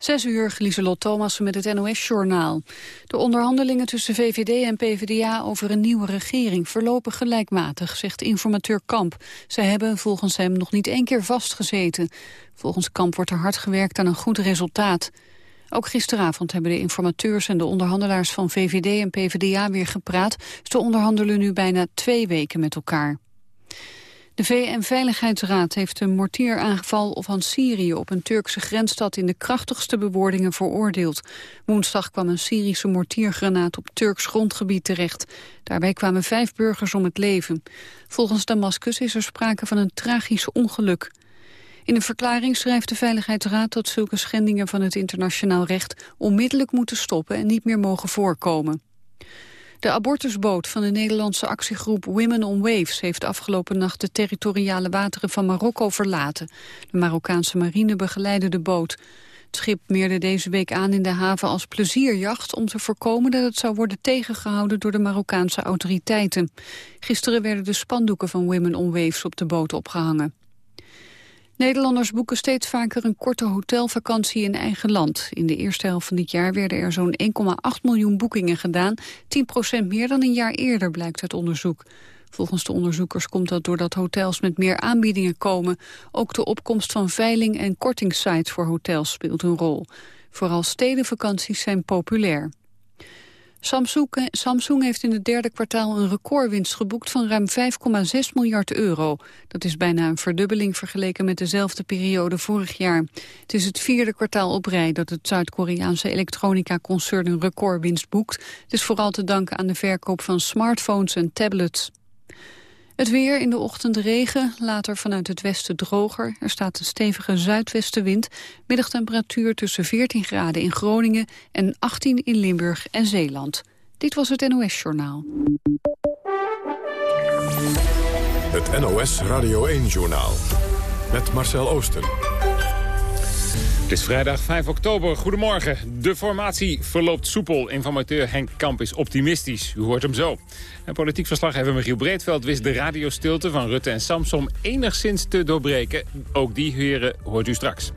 Zes uur, Lieselot Thomas met het NOS-journaal. De onderhandelingen tussen VVD en PvdA over een nieuwe regering verlopen gelijkmatig, zegt informateur Kamp. Zij hebben volgens hem nog niet één keer vastgezeten. Volgens Kamp wordt er hard gewerkt aan een goed resultaat. Ook gisteravond hebben de informateurs en de onderhandelaars van VVD en PvdA weer gepraat. Ze onderhandelen nu bijna twee weken met elkaar. De VN-veiligheidsraad heeft een mortieraanval van Syrië op een Turkse grensstad in de krachtigste bewoordingen veroordeeld. Woensdag kwam een Syrische mortiergranaat op Turks grondgebied terecht. Daarbij kwamen vijf burgers om het leven. Volgens Damascus is er sprake van een tragisch ongeluk. In een verklaring schrijft de Veiligheidsraad dat zulke schendingen van het internationaal recht onmiddellijk moeten stoppen en niet meer mogen voorkomen. De abortusboot van de Nederlandse actiegroep Women on Waves... heeft afgelopen nacht de territoriale wateren van Marokko verlaten. De Marokkaanse marine begeleidde de boot. Het schip meerde deze week aan in de haven als plezierjacht... om te voorkomen dat het zou worden tegengehouden door de Marokkaanse autoriteiten. Gisteren werden de spandoeken van Women on Waves op de boot opgehangen. Nederlanders boeken steeds vaker een korte hotelvakantie in eigen land. In de eerste helft van dit jaar werden er zo'n 1,8 miljoen boekingen gedaan. 10% meer dan een jaar eerder, blijkt uit onderzoek. Volgens de onderzoekers komt dat doordat hotels met meer aanbiedingen komen. Ook de opkomst van veiling- en kortingssites voor hotels speelt een rol. Vooral stedenvakanties zijn populair. Samsung, Samsung heeft in het derde kwartaal een recordwinst geboekt van ruim 5,6 miljard euro. Dat is bijna een verdubbeling vergeleken met dezelfde periode vorig jaar. Het is het vierde kwartaal op rij dat het Zuid-Koreaanse elektronica-concern een recordwinst boekt. Het is vooral te danken aan de verkoop van smartphones en tablets. Het weer in de ochtend regen, later vanuit het westen droger. Er staat een stevige zuidwestenwind. Middagtemperatuur tussen 14 graden in Groningen en 18 in Limburg en Zeeland. Dit was het NOS Journaal. Het NOS Radio 1-journaal. Met Marcel Oosten. Het is vrijdag 5 oktober. Goedemorgen. De formatie verloopt soepel. Informateur Henk Kamp is optimistisch. U hoort hem zo. En politiek verslaggever Michiel Breedveld wist de radiostilte van Rutte en Samsom enigszins te doorbreken. Ook die heren hoort u straks.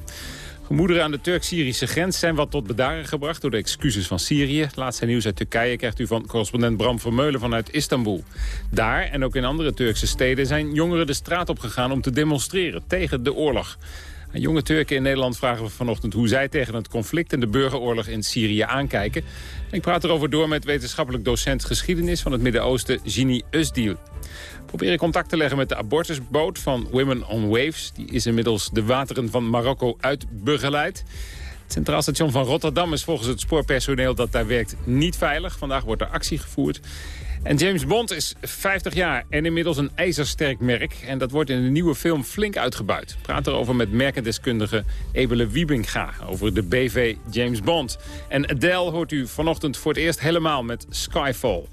Gemoederen aan de Turk-Syrische grens zijn wat tot bedaren gebracht door de excuses van Syrië. Laatste nieuws uit Turkije krijgt u van correspondent Bram Vermeulen vanuit Istanbul. Daar en ook in andere Turkse steden zijn jongeren de straat op gegaan om te demonstreren tegen de oorlog. Jonge Turken in Nederland vragen we vanochtend hoe zij tegen het conflict en de burgeroorlog in Syrië aankijken. ik praat erover door met wetenschappelijk docent geschiedenis van het Midden-Oosten, Gini Usdiel. Probeer contact te leggen met de abortusboot van Women on Waves. Die is inmiddels de wateren van Marokko uitbegeleid. Het Centraal Station van Rotterdam is volgens het spoorpersoneel dat daar werkt niet veilig. Vandaag wordt er actie gevoerd. En James Bond is 50 jaar en inmiddels een ijzersterk merk. En dat wordt in de nieuwe film flink uitgebuit. Praat erover met merkendeskundige Ebele Wiebinga over de BV James Bond. En Adele hoort u vanochtend voor het eerst helemaal met Skyfall.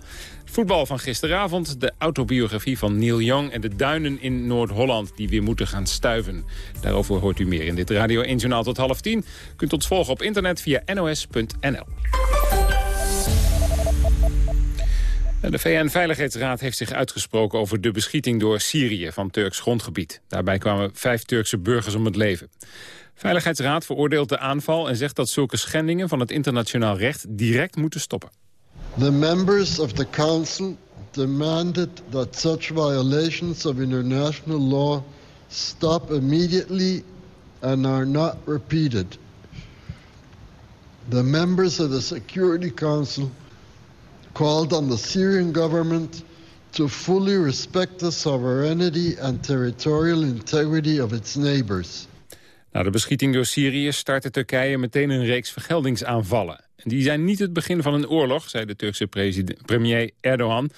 Voetbal van gisteravond, de autobiografie van Neil Young... en de duinen in Noord-Holland die weer moeten gaan stuiven. Daarover hoort u meer in dit Radio 1 Journaal tot half tien. Kunt ons volgen op internet via nos.nl. De VN-veiligheidsraad heeft zich uitgesproken over de beschieting door Syrië van Turks grondgebied. Daarbij kwamen vijf Turkse burgers om het leven. Veiligheidsraad veroordeelt de aanval en zegt dat zulke schendingen van het internationaal recht direct moeten stoppen. The members of the council demanded that such violations of international law stop immediately and are not repeated. The members of the Security Council called on the Syrian government to fully respect the sovereignty and territorial integrity of its neighbors. Na de beschieting door Syrië startte Turkije meteen een reeks vergeldingsaanvallen. Die zijn niet het begin van een oorlog, zei de Turkse premier Erdogan.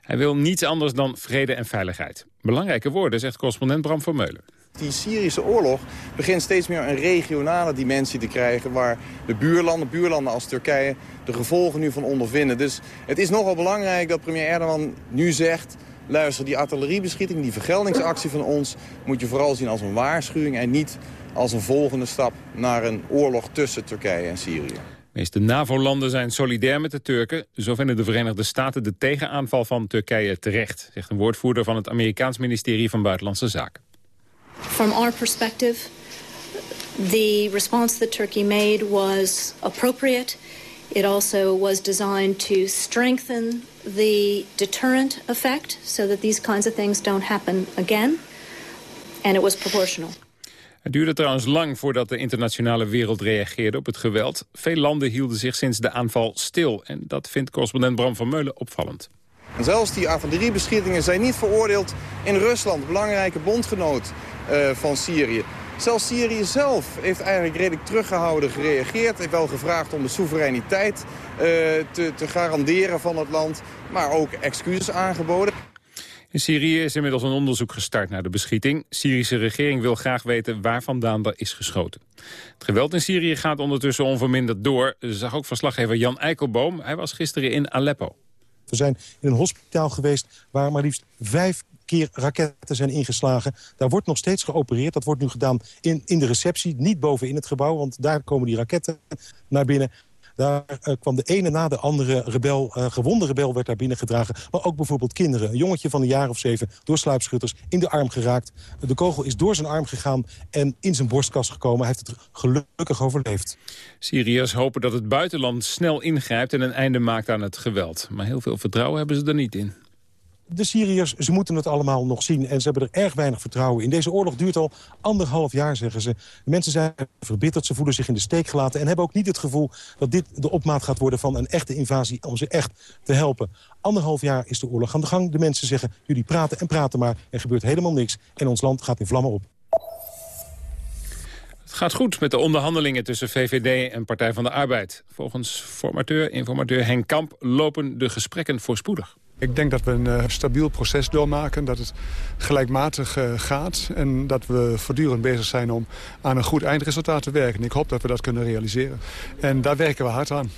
Hij wil niets anders dan vrede en veiligheid. Belangrijke woorden, zegt correspondent Bram Vermeulen. Die Syrische oorlog begint steeds meer een regionale dimensie te krijgen... waar de buurlanden, buurlanden als Turkije, de gevolgen nu van ondervinden. Dus het is nogal belangrijk dat premier Erdogan nu zegt... luister, die artilleriebeschieting, die vergeldingsactie van ons... moet je vooral zien als een waarschuwing en niet als een volgende stap... naar een oorlog tussen Turkije en Syrië. De meeste NAVO-landen zijn solidair met de Turken. Zo vinden de Verenigde Staten de tegenaanval van Turkije terecht... zegt een woordvoerder van het Amerikaans ministerie van Buitenlandse Zaken. From our perspective, The response that Turkey made was appropriate. It also was designed to strengthen the deterrent effect so that these kinds of things don't happen again. And it was proportional. Het duurde trouwens lang voordat de internationale wereld reageerde op het geweld. Veel landen hielden zich sinds de aanval stil. En dat vindt correspondent Bram van Meulen opvallend. En zelfs die artilleriebeschietingen zijn niet veroordeeld in Rusland, belangrijke bondgenoot uh, van Syrië. Zelfs Syrië zelf heeft eigenlijk redelijk teruggehouden gereageerd. Heeft wel gevraagd om de soevereiniteit uh, te, te garanderen van het land. Maar ook excuses aangeboden. In Syrië is inmiddels een onderzoek gestart naar de beschieting. De Syrische regering wil graag weten waar vandaan er is geschoten. Het geweld in Syrië gaat ondertussen onverminderd door. Zag ook verslaggever Jan Eikelboom. Hij was gisteren in Aleppo. We zijn in een hospitaal geweest waar maar liefst vijf raketten zijn ingeslagen. Daar wordt nog steeds geopereerd. Dat wordt nu gedaan in, in de receptie, niet boven in het gebouw... want daar komen die raketten naar binnen. Daar uh, kwam de ene na de andere rebel, uh, gewonde rebel werd daar binnengedragen. Maar ook bijvoorbeeld kinderen. Een jongetje van een jaar of zeven door sluipschutters in de arm geraakt. De kogel is door zijn arm gegaan en in zijn borstkas gekomen. Hij heeft het gelukkig overleefd. Syriërs hopen dat het buitenland snel ingrijpt en een einde maakt aan het geweld. Maar heel veel vertrouwen hebben ze er niet in de Syriërs, ze moeten het allemaal nog zien. En ze hebben er erg weinig vertrouwen in. Deze oorlog duurt al anderhalf jaar, zeggen ze. De mensen zijn verbitterd, ze voelen zich in de steek gelaten... en hebben ook niet het gevoel dat dit de opmaat gaat worden van een echte invasie... om ze echt te helpen. Anderhalf jaar is de oorlog aan de gang. De mensen zeggen, jullie praten en praten maar. Er gebeurt helemaal niks en ons land gaat in vlammen op. Het gaat goed met de onderhandelingen tussen VVD en Partij van de Arbeid. Volgens formateur, informateur Henk Kamp lopen de gesprekken voorspoedig. Ik denk dat we een uh, stabiel proces doormaken, dat het gelijkmatig uh, gaat... en dat we voortdurend bezig zijn om aan een goed eindresultaat te werken. Ik hoop dat we dat kunnen realiseren. En daar werken we hard aan.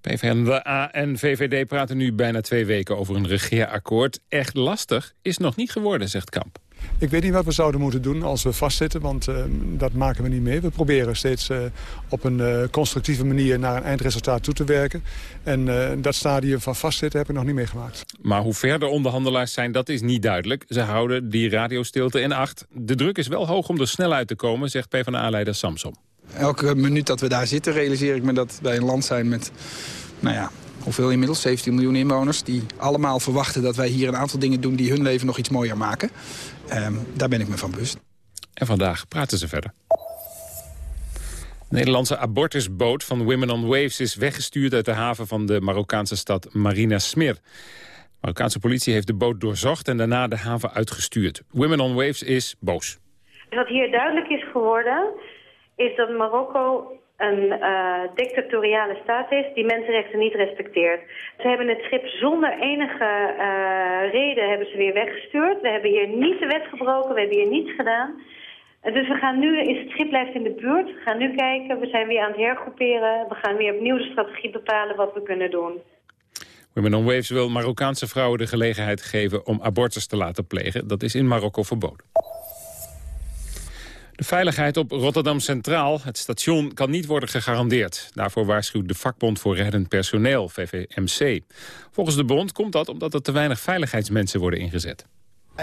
PvdA en VVD praten nu bijna twee weken over een regeerakkoord. Echt lastig is nog niet geworden, zegt Kamp. Ik weet niet wat we zouden moeten doen als we vastzitten, want uh, dat maken we niet mee. We proberen steeds uh, op een uh, constructieve manier naar een eindresultaat toe te werken. En dat stadium van vastzitten heb ik nog niet meegemaakt. Maar hoe ver de onderhandelaars zijn, dat is niet duidelijk. Ze houden die radiostilte in acht. De druk is wel hoog om er snel uit te komen, zegt PvdA-leider Samsom. Elke minuut dat we daar zitten realiseer ik me dat wij een land zijn met... Nou ja, hoeveel inmiddels, 17 miljoen inwoners... die allemaal verwachten dat wij hier een aantal dingen doen... die hun leven nog iets mooier maken. Um, daar ben ik me van bewust. En vandaag praten ze verder. De Nederlandse abortusboot van Women on Waves is weggestuurd uit de haven van de Marokkaanse stad Marina Smir. De Marokkaanse politie heeft de boot doorzocht en daarna de haven uitgestuurd. Women on Waves is boos. Wat hier duidelijk is geworden, is dat Marokko een uh, dictatoriale staat is die mensenrechten niet respecteert. Ze hebben het schip zonder enige uh, reden hebben ze weer weggestuurd. We hebben hier niet de wet gebroken, we hebben hier niets gedaan. Dus we gaan nu, het schip blijft in de buurt, we gaan nu kijken, we zijn weer aan het hergroeperen. We gaan weer opnieuw de strategie bepalen wat we kunnen doen. Women on Waves wil Marokkaanse vrouwen de gelegenheid geven om abortus te laten plegen. Dat is in Marokko verboden. De veiligheid op Rotterdam Centraal, het station, kan niet worden gegarandeerd. Daarvoor waarschuwt de vakbond voor reddend personeel, VVMC. Volgens de bond komt dat omdat er te weinig veiligheidsmensen worden ingezet.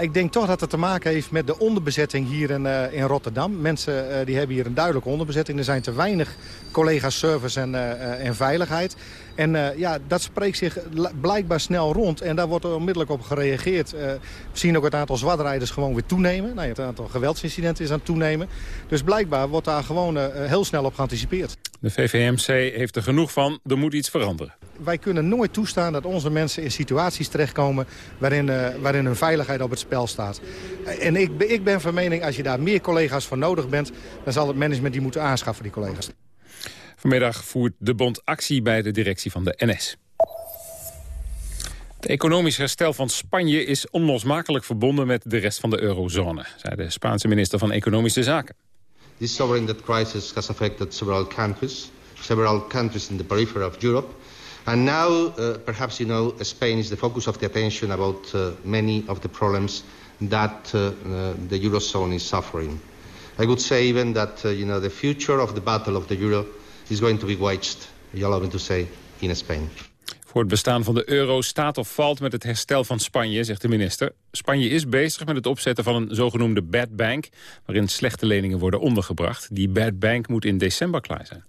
Ik denk toch dat het te maken heeft met de onderbezetting hier in, uh, in Rotterdam. Mensen uh, die hebben hier een duidelijke onderbezetting. Er zijn te weinig collega's service en, uh, en veiligheid. En ja, dat spreekt zich blijkbaar snel rond. En daar wordt er onmiddellijk op gereageerd. we zien ook het aantal zwartrijders gewoon weer toenemen. Nou, het aantal geweldsincidenten is aan het toenemen. Dus blijkbaar wordt daar gewoon heel snel op geanticipeerd. De VVMC heeft er genoeg van. Er moet iets veranderen wij kunnen nooit toestaan dat onze mensen in situaties terechtkomen... waarin, waarin hun veiligheid op het spel staat. En ik, ik ben van mening, als je daar meer collega's voor nodig bent... dan zal het management die moeten aanschaffen, die collega's. Vanmiddag voert de bond actie bij de directie van de NS. Het economisch herstel van Spanje is onlosmakelijk verbonden met de rest van de eurozone, zei de Spaanse minister van Economische Zaken. This sovereign debt crisis has affected several countries, several countries in the periphery of Europe, And now, uh, perhaps you know, Spain is the focus of the attention about uh, many of the problems that uh, uh the Eurozone is suffering. I would say even that, uh, you know, the future of the battle of the Euro is going to be waged, you allow me to say, in Spain. Voor het bestaan van de euro staat of valt met het herstel van Spanje, zegt de minister. Spanje is bezig met het opzetten van een zogenoemde bad bank... waarin slechte leningen worden ondergebracht. Die bad bank moet in december klaar zijn.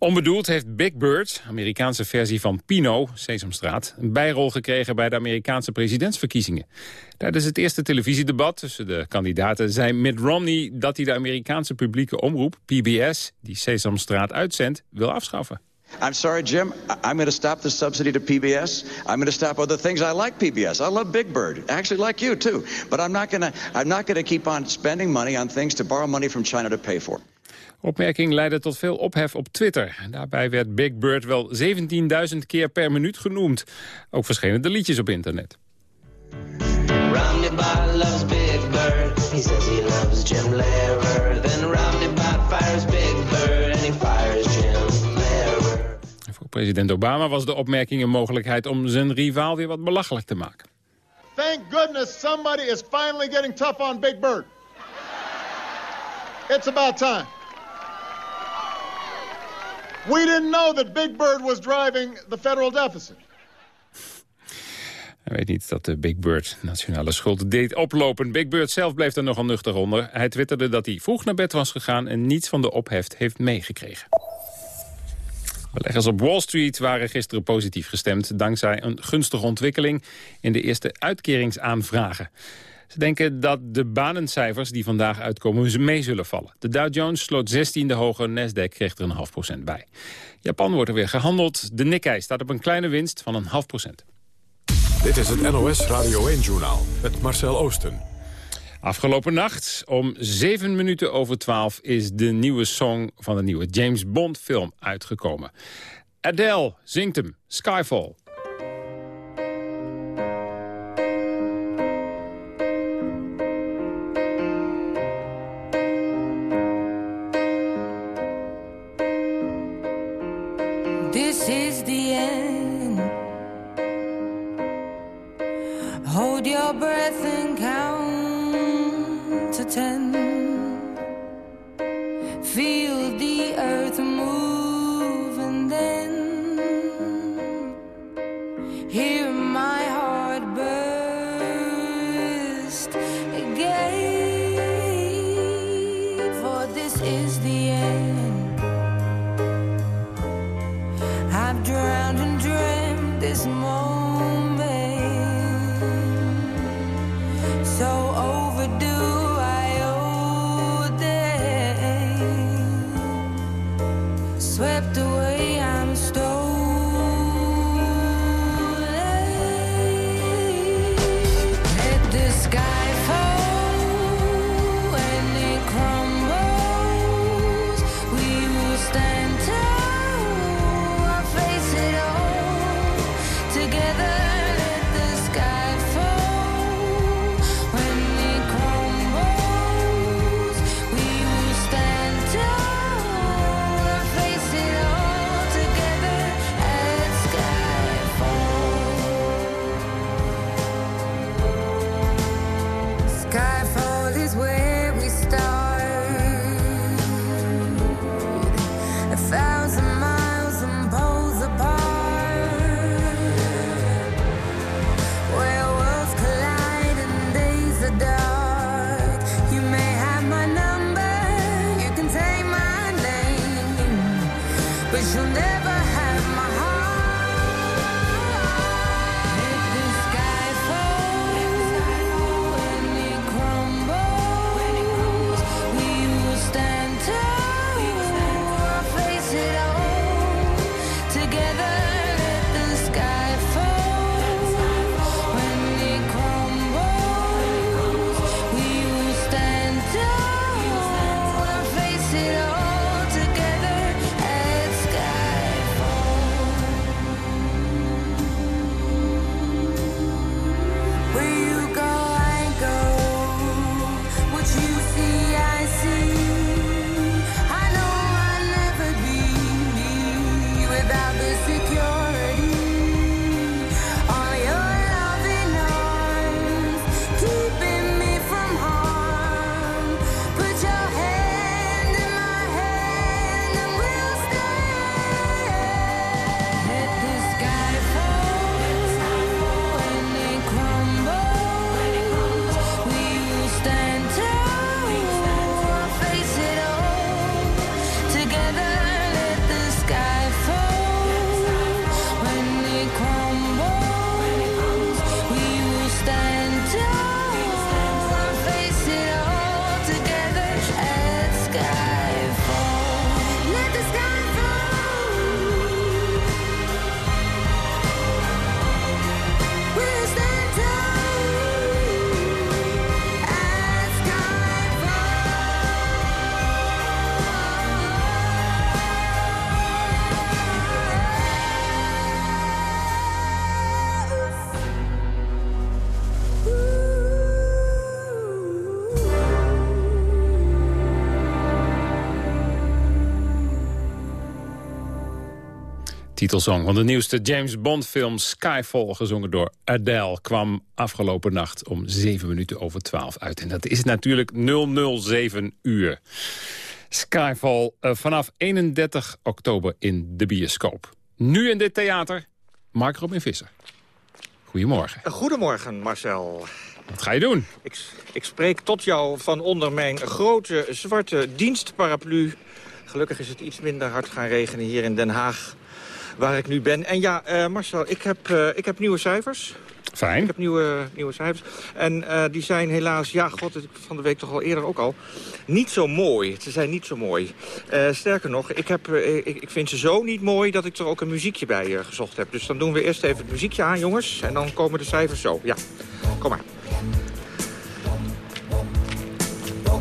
Onbedoeld heeft Big Bird, Amerikaanse versie van Pino, Sesamstraat... een bijrol gekregen bij de Amerikaanse presidentsverkiezingen. Tijdens het eerste televisiedebat tussen de kandidaten zei Mitt Romney... dat hij de Amerikaanse publieke omroep, PBS, die Sesamstraat uitzendt, wil afschaffen. I'm sorry, Jim. I'm going to stop the subsidy to PBS. I'm going to stop other things. I like PBS. I love Big Bird. I actually like you too. But I'm not going to. I'm not going to keep on spending money on things to borrow money from China to pay for. Opmerking leidde tot veel ophef op Twitter. Daarbij werd Big Bird wel 17.000 keer per minuut genoemd. Ook verschenen de liedjes op internet. Roundabout loves Big Bird. He says he loves Jim Lehrer. Then Roundabout fires Big Bird and he fires Jim Lehrer. Voor president Obama was de opmerking een mogelijkheid om zijn rivaal weer wat belachelijk te maken. Thank goodness somebody is finally getting tough on Big Bird. It's about time. We didn't know that Big Bird was driving the federal deficit. Hij weet niet dat de Big Bird nationale schuld deed oplopen. Big Bird zelf bleef er nogal nuchter onder. Hij twitterde dat hij vroeg naar bed was gegaan... en niets van de opheft heeft meegekregen. Beleggers op Wall Street waren gisteren positief gestemd... dankzij een gunstige ontwikkeling in de eerste uitkeringsaanvragen. Ze denken dat de banencijfers die vandaag uitkomen mee zullen vallen. De Dow Jones sloot 16e hoger, Nasdaq kreeg er een half procent bij. Japan wordt er weer gehandeld. De Nikkei staat op een kleine winst van een half procent. Dit is het NOS Radio 1-journaal met Marcel Oosten. Afgelopen nacht, om 7 minuten over 12, is de nieuwe song van de nieuwe James Bond film uitgekomen. Adele zingt hem, Skyfall. Titelsong van de nieuwste James Bond film Skyfall, gezongen door Adele, kwam afgelopen nacht om 7 minuten over 12 uit. En dat is natuurlijk 007 uur. Skyfall uh, vanaf 31 oktober in de bioscoop. Nu in dit theater, Mark Robin Visser. Goedemorgen. Goedemorgen, Marcel. Wat ga je doen? Ik, ik spreek tot jou van onder mijn grote zwarte dienstparaplu. Gelukkig is het iets minder hard gaan regenen hier in Den Haag, waar ik nu ben. En ja, uh, Marcel, ik heb, uh, ik heb nieuwe cijfers. Fijn. Ik heb nieuwe, nieuwe cijfers. En uh, die zijn helaas, ja, god, van de week toch al eerder ook al, niet zo mooi. Ze zijn niet zo mooi. Uh, sterker nog, ik, heb, uh, ik, ik, vind ze zo niet mooi dat ik er ook een muziekje bij gezocht heb. Dus dan doen we eerst even het muziekje aan, jongens. En dan komen de cijfers zo. Ja, kom maar.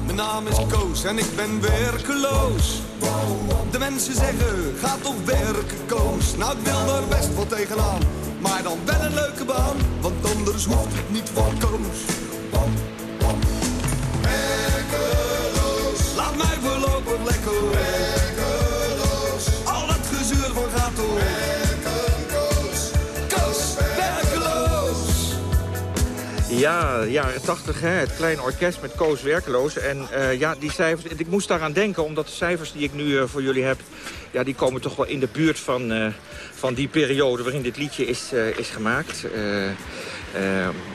Mijn naam is Koos en ik ben werkeloos. De mensen zeggen, ga toch werken, Koos. Nou, ik wil er best wel tegenaan. Maar dan wel een leuke baan, want anders hoeft het niet van Koos. Ja, jaren 80, hè, het kleine orkest met Koos Werkeloos. En uh, ja, die cijfers, ik moest daaraan denken, omdat de cijfers die ik nu uh, voor jullie heb... Ja, die komen toch wel in de buurt van, uh, van die periode waarin dit liedje is, is gemaakt.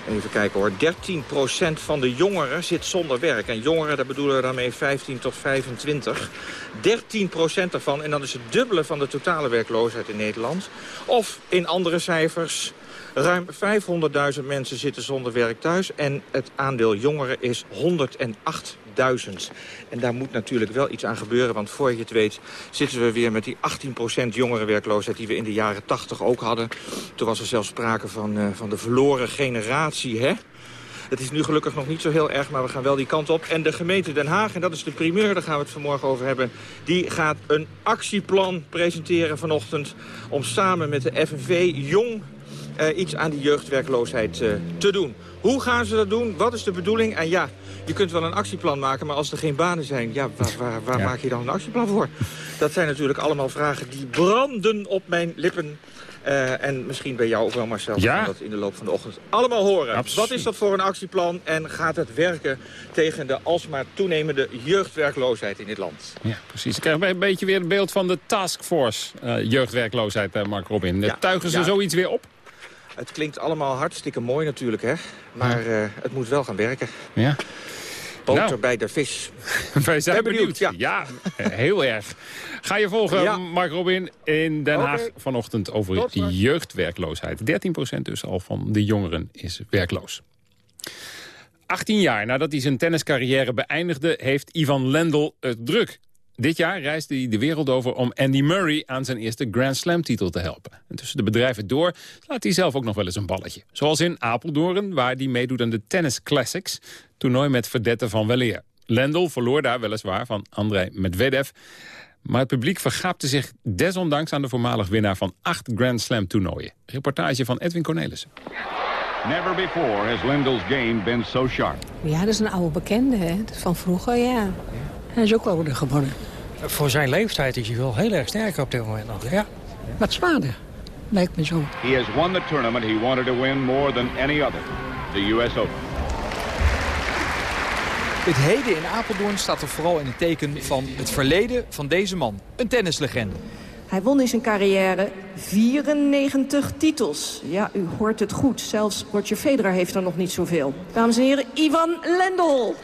even kijken hoor, 13% van de jongeren zit zonder werk. En jongeren, daar bedoelen we daarmee 15 tot 25. 13% daarvan, en dat is het dubbele van de totale werkloosheid in Nederland. Of in andere cijfers... Ruim 500.000 mensen zitten zonder werk thuis en het aandeel jongeren is 108.000. En daar moet natuurlijk wel iets aan gebeuren, want voor je het weet zitten we weer met die 18% jongerenwerkloosheid die we in de jaren 80 ook hadden. Toen was er zelfs sprake van, uh, van de verloren generatie, hè? Het is nu gelukkig nog niet zo heel erg, maar we gaan wel die kant op. En de gemeente Den Haag, en dat is de primeur, daar gaan we het vanmorgen over hebben... die gaat een actieplan presenteren vanochtend... om samen met de FNV Jong uh, iets aan die jeugdwerkloosheid uh, te doen. Hoe gaan ze dat doen? Wat is de bedoeling? En ja, je kunt wel een actieplan maken, maar als er geen banen zijn... ja, waar, waar, waar ja. maak je dan een actieplan voor? Dat zijn natuurlijk allemaal vragen die branden op mijn lippen. Uh, en misschien bij jou ook wel, Marcel, ja. dat in de loop van de ochtend allemaal horen. Absoluut. Wat is dat voor een actieplan en gaat het werken tegen de alsmaar toenemende jeugdwerkloosheid in dit land? Ja, precies. Ik krijg een beetje weer het beeld van de taskforce uh, jeugdwerkloosheid, Mark Robin. Ja. Tuigen ze ja. zoiets weer op? Het klinkt allemaal hartstikke mooi natuurlijk, hè? Maar uh, het moet wel gaan werken. Ja. Boter nou. bij de vis. Wij zijn ben benieuwd. benieuwd. Ja. ja, heel erg. Ga je volgen, ja. Mark Robin, in Den Haag okay. vanochtend over Tot jeugdwerkloosheid. 13% dus al van de jongeren is werkloos. 18 jaar nadat hij zijn tenniscarrière beëindigde... heeft Ivan Lendl het druk. Dit jaar reisde hij de wereld over om Andy Murray aan zijn eerste Grand Slam titel te helpen. En tussen de bedrijven door laat hij zelf ook nog wel eens een balletje. Zoals in Apeldoorn, waar hij meedoet aan de Tennis Classics, toernooi met verdetten van weleer. Lendl verloor daar weliswaar van Andrei Medvedev. Maar het publiek vergaapte zich desondanks aan de voormalig winnaar van acht Grand Slam toernooien. Reportage van Edwin Cornelissen. Never before has Lendl's game been so sharp. Ja, dat is een oude bekende, hè? Dat is van vroeger, ja. Hij is ook wel weer gewonnen. Voor zijn leeftijd is hij wel heel erg sterk op dit moment nog, ja. Wat zwaarder, lijkt me zo. He has won the tournament he wanted to win more than any other, the US Open. Het heden in Apeldoorn staat er vooral in het teken van het verleden van deze man. Een tennislegende. Hij won in zijn carrière 94 titels. Ja, u hoort het goed. Zelfs Roger Federer heeft er nog niet zoveel. Dames en heren, Ivan Lendl.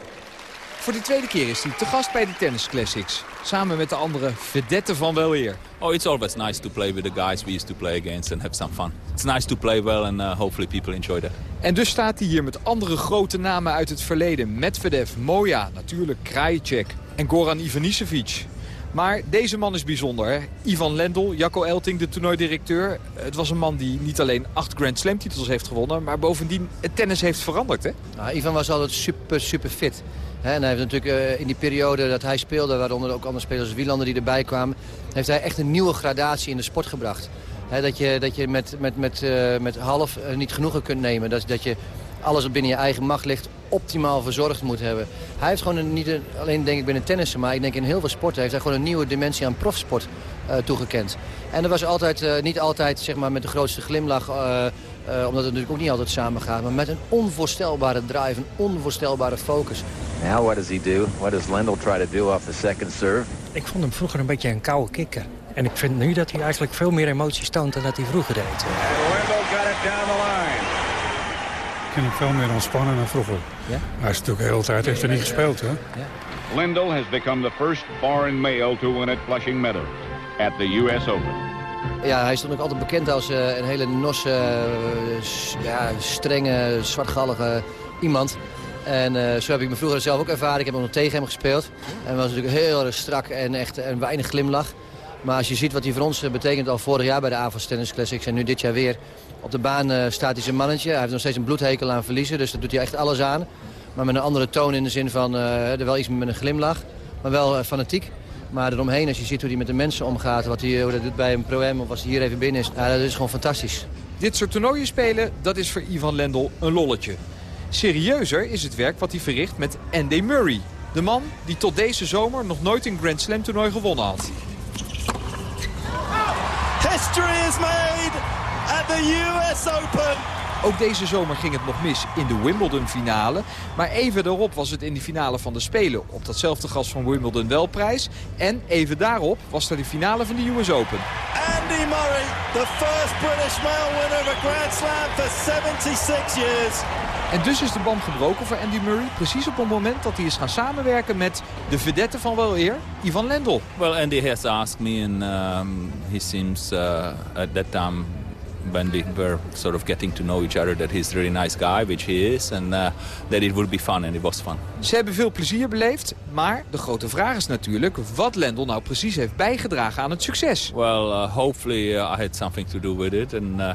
Voor de tweede keer is hij te gast bij de Tennis Classics. Samen met de andere vedetten van weleer. Oh, it's always nice to play with the guys we used to play against and have some fun. It's nice to play well and uh, hopefully people enjoy that. En dus staat hij hier met andere grote namen uit het verleden. Medvedev, Moja, natuurlijk Krajicek en Goran Ivanisevic. Maar deze man is bijzonder. Hè? Ivan Lendl, Jacco Elting, de toernooidirecteur. Het was een man die niet alleen acht Grand Slam titels heeft gewonnen... maar bovendien het tennis heeft veranderd. Hè? Nou, Ivan was altijd super, super fit. En hij heeft natuurlijk uh, in die periode dat hij speelde, waaronder ook andere spelers als Wielander die erbij kwamen, heeft hij echt een nieuwe gradatie in de sport gebracht. Dat je, dat je met, met, met, uh, met half uh, niet genoegen kunt nemen. Dat, dat je alles wat binnen je eigen macht ligt optimaal verzorgd moet hebben. Hij heeft gewoon niet een, alleen denk ik binnen tennissen, maar ik denk in heel veel sporten heeft hij gewoon een nieuwe dimensie aan profsport toegekend. En dat was altijd, niet altijd zeg maar, met de grootste glimlach, omdat het natuurlijk ook niet altijd samen gaat, maar met een onvoorstelbare drive, een onvoorstelbare focus. Now what does he do? What does Lendl try to do off the second serve? Ik vond hem vroeger een beetje een koude kikker. En ik vind nu dat hij eigenlijk veel meer emoties toont dan dat hij vroeger deed. Lendl got it down the line. Ik vind hem veel meer ontspannen dan vroeger. Ja? Hij is natuurlijk de hele tijd heeft er niet gespeeld, hè? Ja. Lendl has become the first foreign male to win at Flushing Meadows at the U.S. Open. Ja, hij stond ook altijd bekend als uh, een hele nosse, uh, ja, strenge, zwartgallige iemand. En uh, zo heb ik me vroeger zelf ook ervaren. Ik heb ook nog tegen hem gespeeld. En was natuurlijk heel erg strak en echt en weinig glimlach. Maar als je ziet wat hij voor ons betekent al vorig jaar bij de Avals Tennis Classics en nu dit jaar weer. Op de baan uh, staat hij zijn mannetje. Hij heeft nog steeds een bloedhekel aan verliezen, dus daar doet hij echt alles aan. Maar met een andere toon in de zin van er wel iets met een glimlach, maar wel fanatiek. Maar eromheen, als je ziet hoe hij met de mensen omgaat, wat hij, hoe dat doet bij een pro-am of als hij hier even binnen is, ja, dat is gewoon fantastisch. Dit soort toernooien spelen, dat is voor Ivan Lendl een lolletje. Serieuzer is het werk wat hij verricht met Andy Murray. De man die tot deze zomer nog nooit een Grand Slam toernooi gewonnen had. History is made at the US Open. Ook deze zomer ging het nog mis in de Wimbledon-finale. Maar even daarop was het in de finale van de Spelen op datzelfde gas van Wimbledon wel prijs. En even daarop was er de finale van de US Open. Andy Murray, the first British male winner of a Grand Slam for 76 years. En dus is de band gebroken voor Andy Murray. Precies op het moment dat hij is gaan samenwerken met de vedette van wel eer, Ivan Lendl. Well, Andy has asked me and um, he seems uh, at that time when we were sort of getting to know each other that he's a really nice guy, which he is, and uh, that it would be fun, and it was fun. Ze hebben veel plezier beleefd, maar de grote vraag is natuurlijk wat Lendl nou precies heeft bijgedragen aan het succes. Well, uh, hopefully uh, I had something to do with it, and uh,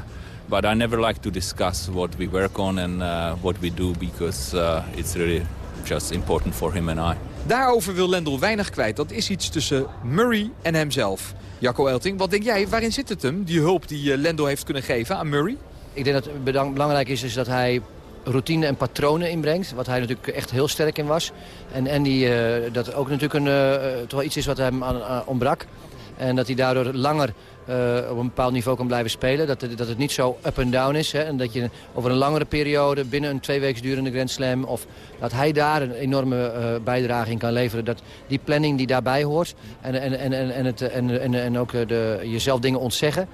but I never like to discuss what we work on and what we do because it's really just important for him and I. Daarover wil Lendl weinig kwijt. Dat is iets tussen Murray en hemzelf. Jacco Elting, wat denk jij, waarin zit het hem, die hulp die uh, Lendl heeft kunnen geven aan Murray? Ik denk dat het belangrijk is, is dat hij routine en patronen inbrengt. Wat hij natuurlijk echt heel sterk in was. En Andy, uh, dat ook natuurlijk een, uh, toch wel iets is wat hem ontbrak. En dat hij daardoor langer op een bepaald niveau kan blijven spelen. Dat, het, dat het niet zo up and down is. Hè. En dat je over een langere periode, binnen een twee weken durende Grand Slam... of dat hij daar een enorme bijdrage in kan leveren. Dat die planning die daarbij hoort. En, en, en, en, en, het, en, en, en ook de, jezelf dingen ontzeggen.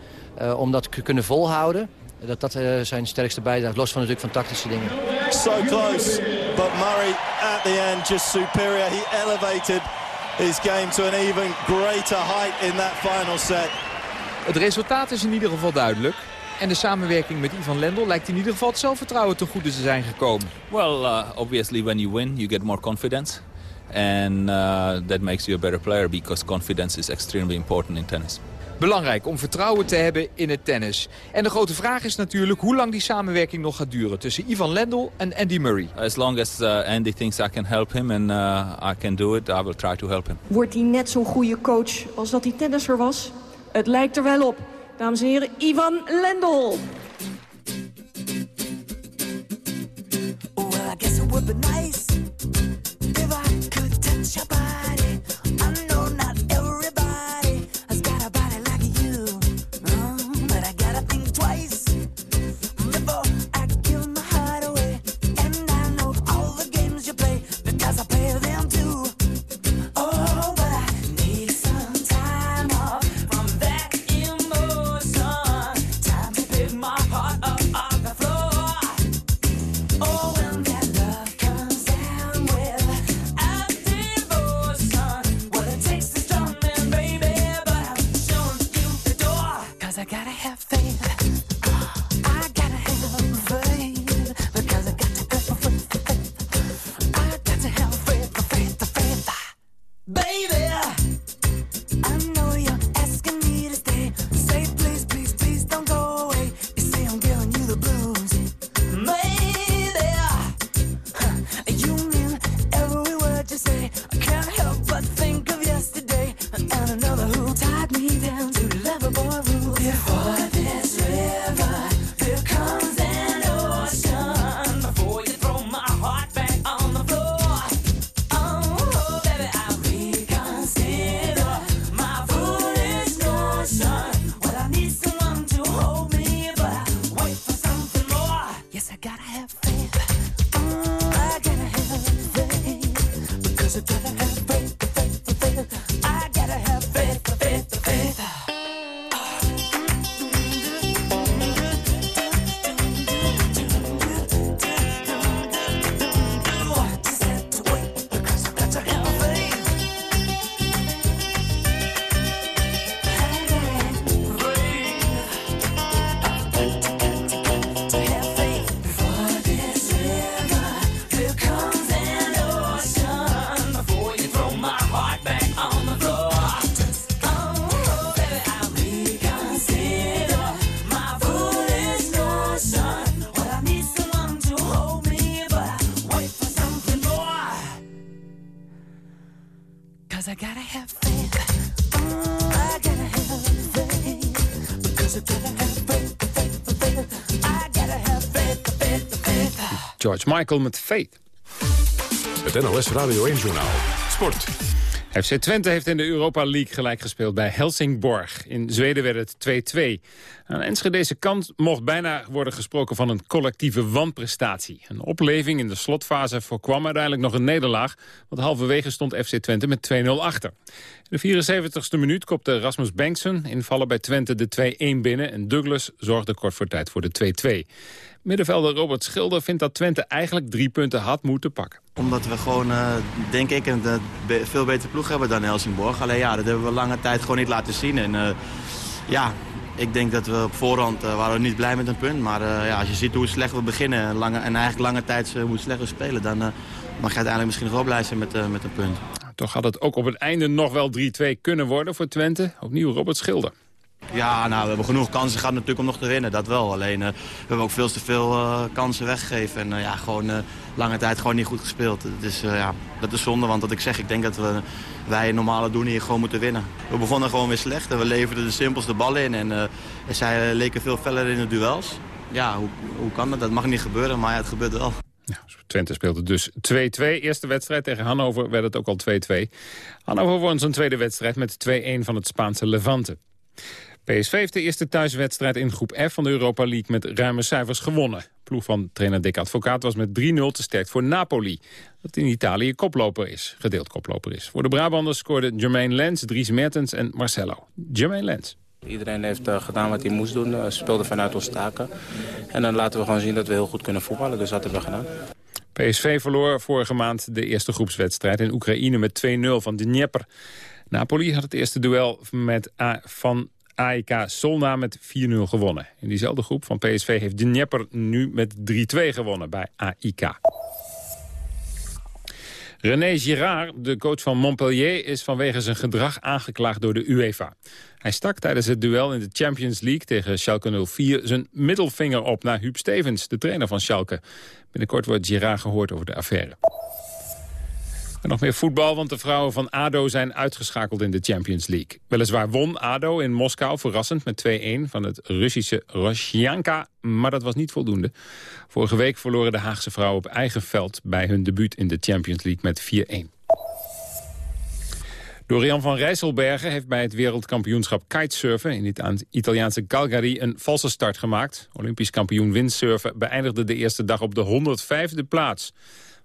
om dat te kunnen volhouden. Dat dat uh, zijn sterkste bijdrage, los van natuurlijk van tactische dingen. So close, but Murray at the end just superior. He elevated his game to an even greater height in that final set. Het resultaat is in ieder geval duidelijk. En de samenwerking met Ivan Lendl lijkt in ieder geval het zelfvertrouwen ten goede te zijn gekomen. Well, uh, obviously when you win, you get more confidence. And uh, that makes you a better player because confidence is extremely important in tennis. Belangrijk om vertrouwen te hebben in het tennis. En de grote vraag is natuurlijk hoe lang die samenwerking nog gaat duren... tussen Ivan Lendl en Andy Murray. As long as uh, Andy thinks I can help him and uh, I can do it, I will try to help him. Wordt hij net zo'n goede coach als dat hij tennisser was? Het lijkt er wel op. Dames en heren, Ivan be nice George Michael met Faith. Het NOS Radio 1-journaal. Sport. FC Twente heeft in de Europa League gelijk gespeeld bij Helsingborg. In Zweden werd het 2-2. Aan Enschedeze kant mocht bijna worden gesproken van een collectieve wanprestatie. Een opleving in de slotfase voorkwam uiteindelijk nog een nederlaag... want halverwege stond FC Twente met 2-0 achter. De 74ste minuut kopte Rasmus Bengtsen invallen bij Twente de 2-1 binnen... en Douglas zorgde kort voor tijd voor de 2-2. Middenvelder Robert Schilder vindt dat Twente eigenlijk drie punten had moeten pakken. Omdat we gewoon, eh, denk ik, een eh, veel betere ploeg hebben dan Helsingborg. Alleen ja, dat hebben we lange tijd gewoon niet laten zien. En eh, ja, ik denk dat we op voorhand waren niet blij met een punt. Maar ja, als je ziet hoe slecht we beginnen en, lange, en eigenlijk lange tijd hoe slecht we spelen... dan mag je uiteindelijk misschien nog wel blij zijn met, met een punt. Toch had het ook op het einde nog wel 3-2 kunnen worden voor Twente. Opnieuw Robert Schilder. Ja, nou, we hebben genoeg kansen gehad natuurlijk om nog te winnen, dat wel. Alleen, eh, we hebben ook veel te veel eh, kansen weggegeven. En eh, ja, gewoon lange tijd gewoon niet goed gespeeld. Dus ja, dat is zonde, want wat ik zeg, ik denk dat we, wij normale doen hier gewoon moeten winnen. We begonnen gewoon weer slecht en we leverden de simpelste ballen in. En, en zij leken veel feller in de duels. Ja, hoe, hoe kan dat? Dat mag niet gebeuren, maar ja, het gebeurt wel. Twente speelde dus 2-2. Eerste wedstrijd tegen Hannover werd het ook al 2-2. Hannover won zijn tweede wedstrijd met 2-1 van het Spaanse Levante. PSV heeft de eerste thuiswedstrijd in groep F van de Europa League met ruime cijfers gewonnen. Ploeg van trainer Dick Advocaat was met 3-0 te sterk voor Napoli. Dat in Italië koploper is, gedeeld koploper is. Voor de Brabanders scoorden Jermaine Lens, Dries Mertens en Marcelo. Jermaine Lens. Iedereen heeft eh, gedaan wat hij moest doen, uh, speelde vanuit ons taken. En dan laten we gewoon zien dat we heel goed kunnen voetballen, dus dat hebben we gedaan. PSV verloor vorige maand de eerste groepswedstrijd in Oekraïne met 2-0 van Dnieper. Napoli had het eerste duel met van AEK Solna met 4-0 gewonnen. In diezelfde groep van PSV heeft Dnieper nu met 3-2 gewonnen bij AIK. René Girard, de coach van Montpellier, is vanwege zijn gedrag aangeklaagd door de UEFA. Hij stak tijdens het duel in de Champions League tegen Schalke 04 zijn middelvinger op naar Huub Stevens, de trainer van Schalke. Binnenkort wordt Girard gehoord over de affaire. En nog meer voetbal, want de vrouwen van ADO zijn uitgeschakeld in de Champions League. Weliswaar won ADO in Moskou verrassend met 2-1 van het Russische Rosjanka, maar dat was niet voldoende. Vorige week verloren de Haagse vrouwen op eigen veld bij hun debuut in de Champions League met 4-1. Dorian van Rijsselbergen heeft bij het wereldkampioenschap kitesurfen in het Italiaanse Calgary een valse start gemaakt. Olympisch kampioen windsurfen beëindigde de eerste dag op de 105e plaats.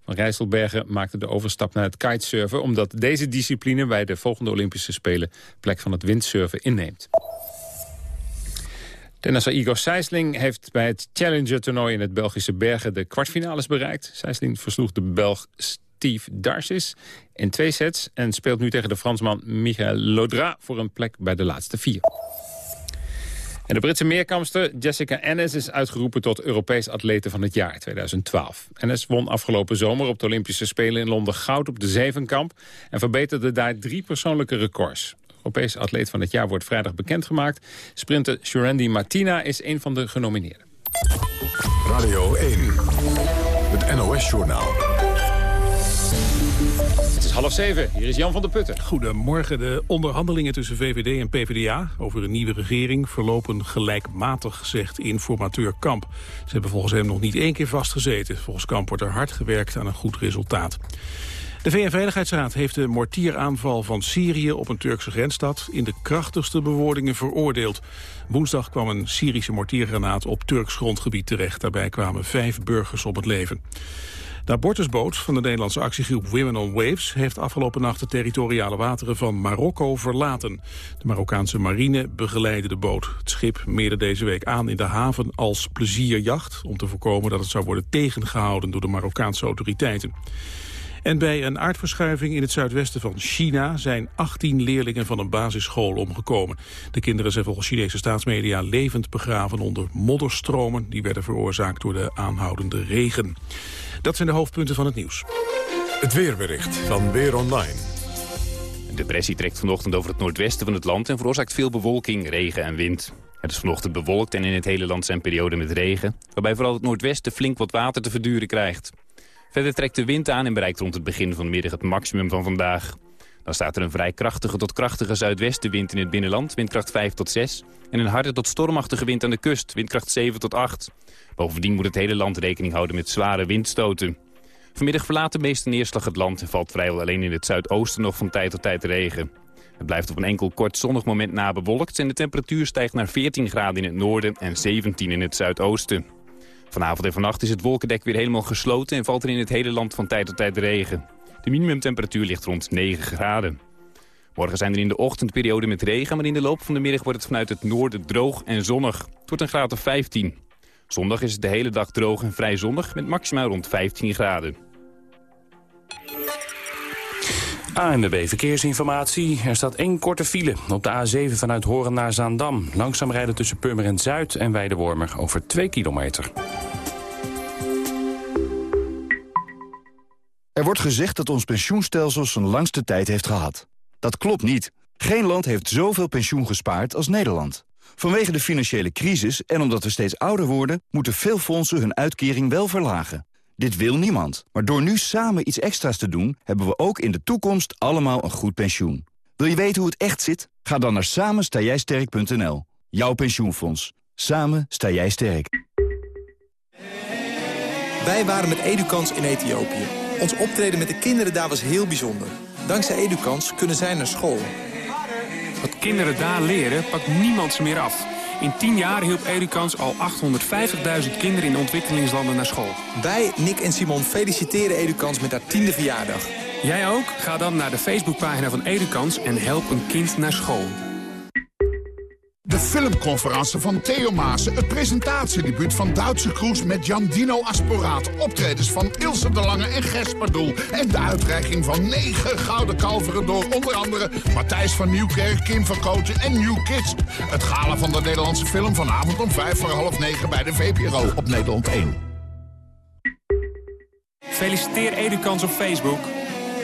Rijsselbergen maakte de overstap naar het kitesurfen... omdat deze discipline bij de volgende Olympische Spelen... plek van het windsurfen inneemt. Tennisser Igor Sijsling heeft bij het Challenger-toernooi... in het Belgische Bergen de kwartfinales bereikt. Sijsling versloeg de Belg Steve Darcis in twee sets... en speelt nu tegen de Fransman Michael Laudra... voor een plek bij de laatste vier. De Britse meerkampster Jessica Ennis is uitgeroepen tot Europees atlete van het jaar 2012. Ennis won afgelopen zomer op de Olympische Spelen in Londen goud op de zevenkamp... en verbeterde daar drie persoonlijke records. Europees atleet van het jaar wordt vrijdag bekendgemaakt. Sprinter Shurendi Martina is een van de genomineerden. Radio 1, het NOS-journaal. Half zeven. Hier is Jan van der Putten. Goedemorgen. De onderhandelingen tussen VVD en PvdA over een nieuwe regering verlopen gelijkmatig, zegt informateur Kamp. Ze hebben volgens hem nog niet één keer vastgezeten. Volgens Kamp wordt er hard gewerkt aan een goed resultaat. De VN-veiligheidsraad heeft de mortieraanval van Syrië op een Turkse grensstad in de krachtigste bewoordingen veroordeeld. Woensdag kwam een Syrische mortiergranaat op Turks grondgebied terecht. Daarbij kwamen vijf burgers om het leven. De abortusboot van de Nederlandse actiegroep Women on Waves... heeft afgelopen nacht de territoriale wateren van Marokko verlaten. De Marokkaanse marine begeleidde de boot. Het schip meerde deze week aan in de haven als plezierjacht... om te voorkomen dat het zou worden tegengehouden door de Marokkaanse autoriteiten. En bij een aardverschuiving in het zuidwesten van China zijn 18 leerlingen van een basisschool omgekomen. De kinderen zijn volgens Chinese staatsmedia levend begraven onder modderstromen. Die werden veroorzaakt door de aanhoudende regen. Dat zijn de hoofdpunten van het nieuws. Het weerbericht van Weer Online. De depressie trekt vanochtend over het noordwesten van het land en veroorzaakt veel bewolking, regen en wind. Het is vanochtend bewolkt en in het hele land zijn perioden met regen, waarbij vooral het noordwesten flink wat water te verduren krijgt. Verder trekt de wind aan en bereikt rond het begin van de middag het maximum van vandaag. Dan staat er een vrij krachtige tot krachtige zuidwestenwind in het binnenland, windkracht 5 tot 6. En een harde tot stormachtige wind aan de kust, windkracht 7 tot 8. Bovendien moet het hele land rekening houden met zware windstoten. Vanmiddag verlaat de meeste neerslag het land en valt vrijwel alleen in het zuidoosten nog van tijd tot tijd regen. Het blijft op een enkel kort zonnig moment na bewolkt en de temperatuur stijgt naar 14 graden in het noorden en 17 in het zuidoosten. Vanavond en vannacht is het wolkendek weer helemaal gesloten en valt er in het hele land van tijd tot tijd regen. De minimumtemperatuur ligt rond 9 graden. Morgen zijn er in de ochtendperiode met regen, maar in de loop van de middag wordt het vanuit het noorden droog en zonnig. Wordt een graad of 15. Zondag is het de hele dag droog en vrij zonnig met maximaal rond 15 graden. ANWB Verkeersinformatie. Er staat één korte file op de A7 vanuit Horen naar Zaandam. Langzaam rijden tussen Purmerend Zuid en Weidewormer over 2 kilometer. Er wordt gezegd dat ons pensioenstelsel zijn langste tijd heeft gehad. Dat klopt niet. Geen land heeft zoveel pensioen gespaard als Nederland. Vanwege de financiële crisis en omdat we steeds ouder worden... moeten veel fondsen hun uitkering wel verlagen. Dit wil niemand. Maar door nu samen iets extra's te doen... hebben we ook in de toekomst allemaal een goed pensioen. Wil je weten hoe het echt zit? Ga dan naar samenstaaijsterk.nl. Jouw pensioenfonds. Samen sta jij sterk. Wij waren met Edukans in Ethiopië. Ons optreden met de kinderen daar was heel bijzonder. Dankzij Edukans kunnen zij naar school. Wat kinderen daar leren, pakt niemand ze meer af. In 10 jaar hielp Edukans al 850.000 kinderen in ontwikkelingslanden naar school. Wij, Nick en Simon, feliciteren Edukans met haar tiende verjaardag. Jij ook? Ga dan naar de Facebookpagina van Edukans en help een kind naar school. De filmconferentie van Theo Maassen, het presentatiedebuut van Duitse Kroes met Jan Dino Asporaat, optredens van Ilse de Lange en Gesper Doel en de uitreiking van negen gouden kalveren door onder andere Matthijs van Nieuwkerk, Kim van Kooten en New Kids. Het gala van de Nederlandse film vanavond om vijf voor half negen bij de VPRO op Nederland 1. Feliciteer Edukans op Facebook.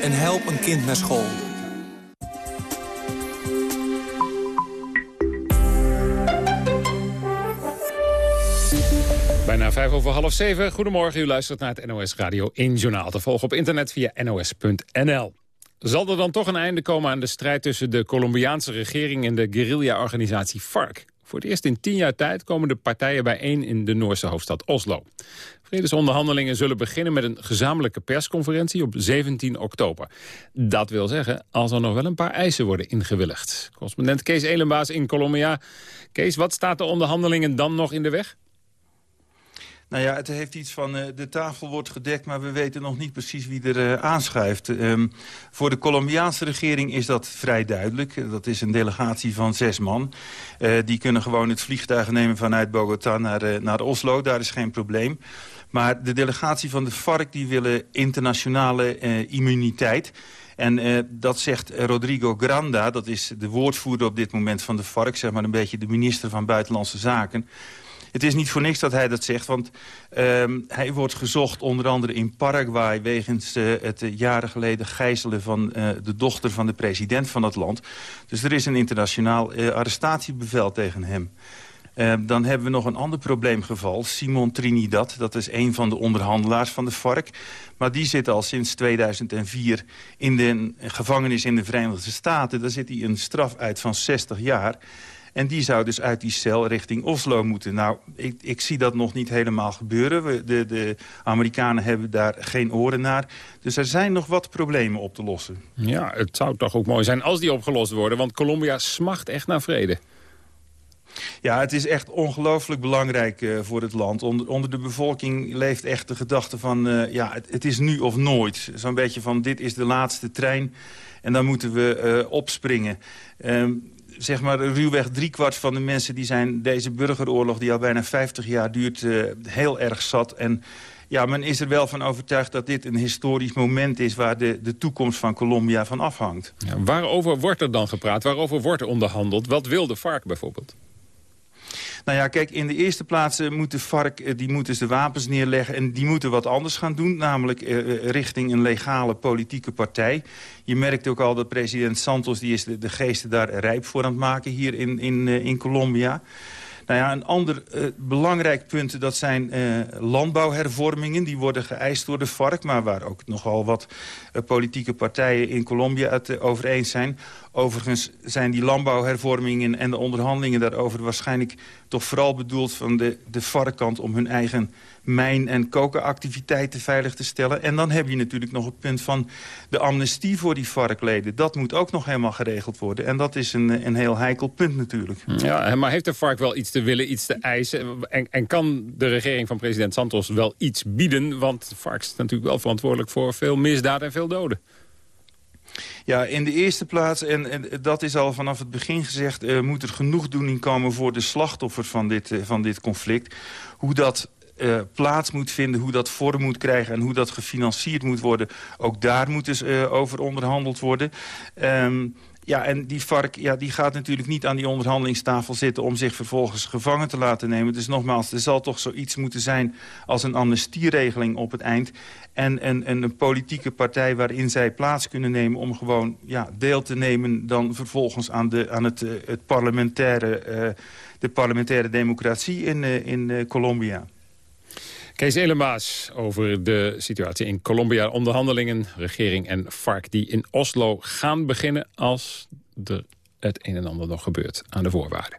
En help een kind naar school. Bijna vijf over half zeven. Goedemorgen, u luistert naar het NOS Radio 1 Journaal. Te volgen op internet via nos.nl. Zal er dan toch een einde komen aan de strijd tussen de Colombiaanse regering en de guerrilla-organisatie FARC? Voor het eerst in tien jaar tijd komen de partijen bijeen in de Noorse hoofdstad Oslo. Vredesonderhandelingen zullen beginnen met een gezamenlijke persconferentie op 17 oktober. Dat wil zeggen, als er nog wel een paar eisen worden ingewilligd. Correspondent Kees Elenbaas in Colombia. Kees, wat staat de onderhandelingen dan nog in de weg? Nou ja, het heeft iets van uh, de tafel wordt gedekt, maar we weten nog niet precies wie er uh, aanschuift. Um, voor de Colombiaanse regering is dat vrij duidelijk. Dat is een delegatie van zes man. Die kunnen gewoon het vliegtuig nemen vanuit Bogota naar, naar Oslo. Daar is geen probleem. Maar de delegatie van de FARC die willen internationale immuniteit. En dat zegt Rodrigo Granda, dat is de woordvoerder op dit moment van de FARC... zeg maar een beetje de minister van Buitenlandse Zaken. Het is niet voor niks dat hij dat zegt, want um, hij wordt gezocht onder andere in Paraguay... wegens uh, het jaren geleden gijzelen van uh, de dochter van de president van dat land. Dus er is een internationaal arrestatiebevel tegen hem. Uh, dan hebben we nog een ander probleemgeval. Simon Trinidad, dat is een van de onderhandelaars van de FARC. Maar die zit al sinds 2004 in de gevangenis in de Verenigde Staten. Daar zit hij een straf uit van 60 jaar. En die zou dus uit die cel richting Oslo moeten. Nou, ik, ik zie dat nog niet helemaal gebeuren. We, de, de Amerikanen hebben daar geen oren naar. Dus er zijn nog wat problemen op te lossen. Ja, het zou toch ook mooi zijn als die opgelost worden. Want Colombia smacht echt naar vrede. Ja, het is echt ongelooflijk belangrijk uh, voor het land. Onder, onder, de bevolking leeft echt de gedachte van... Uh, ja, het, het, is nu of nooit. Zo'n beetje van dit is de laatste trein en dan moeten we uh, opspringen. Um, zeg maar ruwweg driekwart van de mensen... die zijn deze burgeroorlog, die al bijna 50 jaar duurt, uh, heel erg zat. En ja, men is er wel van overtuigd dat dit een historisch moment is... waar de, de toekomst van Colombia van afhangt. Waarover wordt er dan gepraat? Waarover wordt er onderhandeld? Wat wil de FARC bijvoorbeeld? Nou ja, kijk, in de eerste plaats uh, moet de FARC uh, die moet dus de wapens neerleggen... en die moeten wat anders gaan doen, namelijk uh, richting een legale politieke partij. Je merkt ook al dat president Santos die is de, geesten daar rijp voor aan het maken hier in, in, in Colombia. Nou ja, een ander belangrijk punt, dat zijn landbouwhervormingen. Die worden geëist door de FARC, maar waar ook nogal wat politieke partijen in Colombia het over eens zijn. Overigens zijn die landbouwhervormingen en de onderhandelingen daarover waarschijnlijk toch vooral bedoeld van de, de FARC-kant om hun eigen mijn- en kokenactiviteiten veilig te stellen. En dan heb je natuurlijk nog het punt van de amnestie voor die FARC-leden. Dat moet ook nog helemaal geregeld worden. En dat is een, een heel heikel punt natuurlijk. Ja, maar heeft de FARC wel iets te willen, iets te eisen? En, en kan de regering van president Santos wel iets bieden? Want de FARC is natuurlijk wel verantwoordelijk voor veel misdaad en veel doden. Ja, in de eerste plaats, en, en dat is al vanaf het begin gezegd... Uh, moet er genoegdoening komen voor de slachtoffers van dit, uh, van dit conflict. Hoe dat uh, plaats moet vinden, hoe dat vorm moet krijgen... en hoe dat gefinancierd moet worden. Ook daar moet dus uh, over onderhandeld worden. Um, ja, en die FARC ja, die gaat natuurlijk niet aan die onderhandelingstafel zitten... om zich vervolgens gevangen te laten nemen. Dus nogmaals, er zal toch zoiets moeten zijn als een amnestieregeling op het eind. En een, een, politieke partij waarin zij plaats kunnen nemen... om gewoon ja, deel te nemen dan vervolgens aan, de, aan het, uh, het parlementaire, uh, de parlementaire democratie in, uh, in Colombia. Kees Elemaas over de situatie in Colombia. Onderhandelingen, regering en FARC die in Oslo gaan beginnen... als er het een en ander nog gebeurt aan de voorwaarden.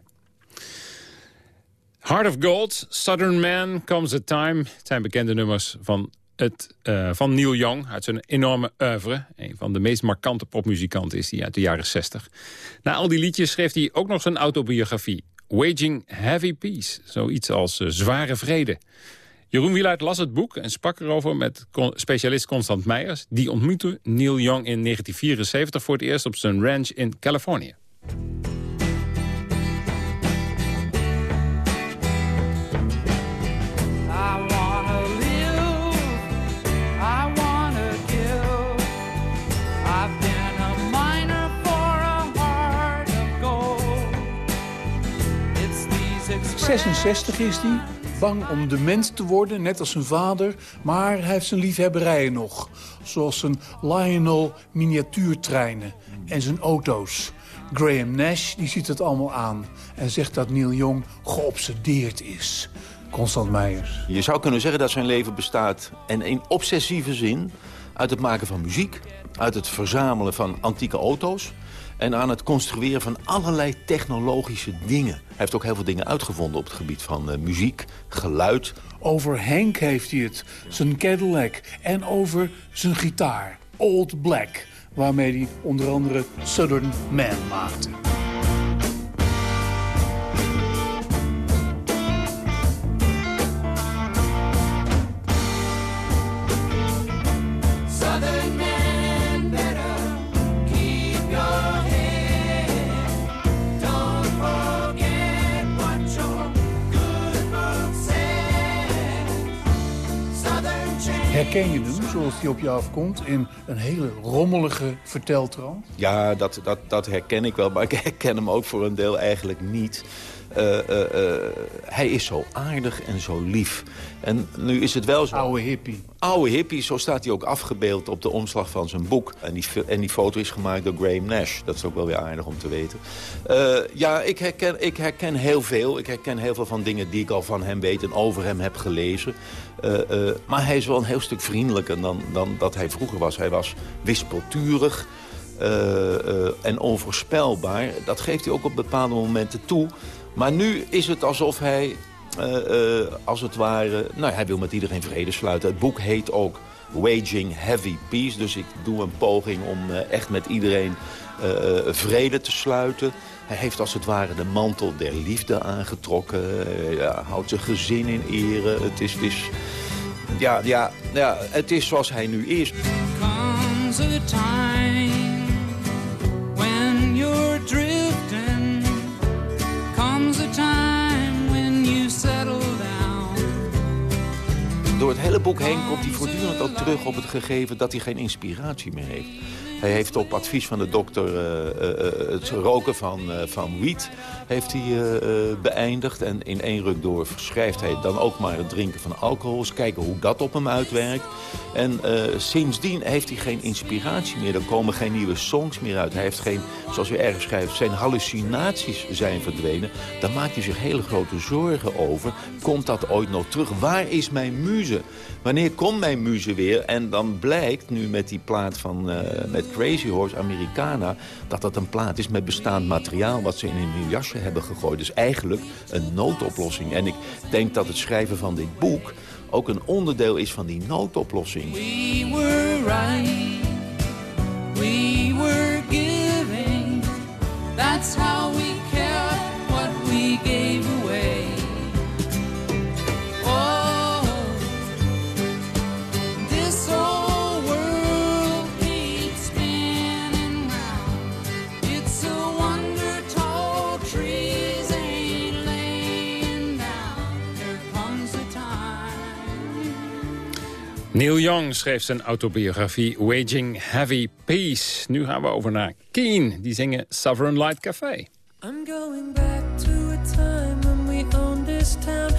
Heart of Gold, Southern Man, Comes a Time. Het zijn bekende nummers van, het, uh, van Neil Young uit zijn enorme oeuvre. Een van de meest markante popmuzikanten is hij uit de jaren 60. Na al die liedjes schreef hij ook nog zijn autobiografie. Waging Heavy Peace, zoiets als uh, zware vrede. Jeroen Wielaert las het boek en sprak erover met specialist Constant Meijers. Die ontmoette Neil Young in 1974 voor het eerst op zijn ranch in Californië. ...66 is die, bang om dement te worden, net als zijn vader. Maar hij heeft zijn liefhebberijen nog. Zoals zijn Lionel miniatuurtreinen en zijn auto's. Graham Nash die ziet het allemaal aan en zegt dat Neil Young geobsedeerd is. Constant Meijers. Je zou kunnen zeggen dat zijn leven bestaat en in obsessieve zin... uit het maken van muziek, uit het verzamelen van antieke auto's en aan het construeren van allerlei technologische dingen. Hij heeft ook heel veel dingen uitgevonden op het gebied van uh, muziek, geluid. Over Hank heeft hij het, zijn Cadillac en over zijn gitaar, Old Black... waarmee hij onder andere Southern Man maakte. Herken je hem, zoals hij op je afkomt, in een hele rommelige verteltrand? Ja, dat, dat, dat herken ik wel, maar ik herken hem ook voor een deel eigenlijk niet. Uh, uh, uh, hij is zo aardig en zo lief. En nu is het wel zo... Oude hippie. Oude hippie, zo staat hij ook afgebeeld op de omslag van zijn boek. En die, en die foto is gemaakt door Graham Nash. Dat is ook wel weer aardig om te weten. ja, ik herken, ik herken heel veel. Ik herken heel veel van dingen die ik al van hem weet en over hem heb gelezen. maar hij is wel een heel stuk vriendelijker dan, dan dat hij vroeger was. Hij was wispelturig... En onvoorspelbaar. Dat geeft hij ook op bepaalde momenten toe. Maar nu is het alsof hij, uh, als het ware... Nou, hij wil met iedereen vrede sluiten. Het boek heet ook Waging Heavy Peace. Dus ik doe een poging om echt met iedereen vrede te sluiten. Hij heeft als het ware de mantel der liefde aangetrokken. Ja, houdt zijn gezin in ere. Het is, is, ja, ja, ja, het is zoals hij nu is. Comes a time Door het hele boek heen komt hij voortdurend ook terug op het gegeven dat hij geen inspiratie meer heeft. Hij heeft op advies van de dokter eh, eh, het roken van, eh, van wiet heeft hij, eh, eh, beëindigd. En in één ruk door verschrijft hij dan ook maar het drinken van alcohol. Kijken hoe dat op hem uitwerkt. En eh, sindsdien heeft hij geen inspiratie meer. Er komen geen nieuwe songs meer uit. Hij heeft geen, zoals u ergens schrijft, zijn hallucinaties zijn verdwenen. Daar maakt hij zich hele grote zorgen over. Komt dat ooit nog terug? Waar is mijn muze? Wanneer komt mijn muze weer? En dan blijkt nu met die plaat van eh, met Crazy Horse Americana... dat dat een plaat is met bestaand materiaal... wat ze in een nieuw jasje hebben gegooid. Dus eigenlijk een noodoplossing. En ik denk dat het schrijven van dit boek... ook een onderdeel is van die noodoplossing. We were right. We Neil Young schreef zijn autobiografie Waging Heavy Peace. Nu gaan we over naar Keen. Die zingen Sovereign Light Café. I'm going back to a time when we owned this town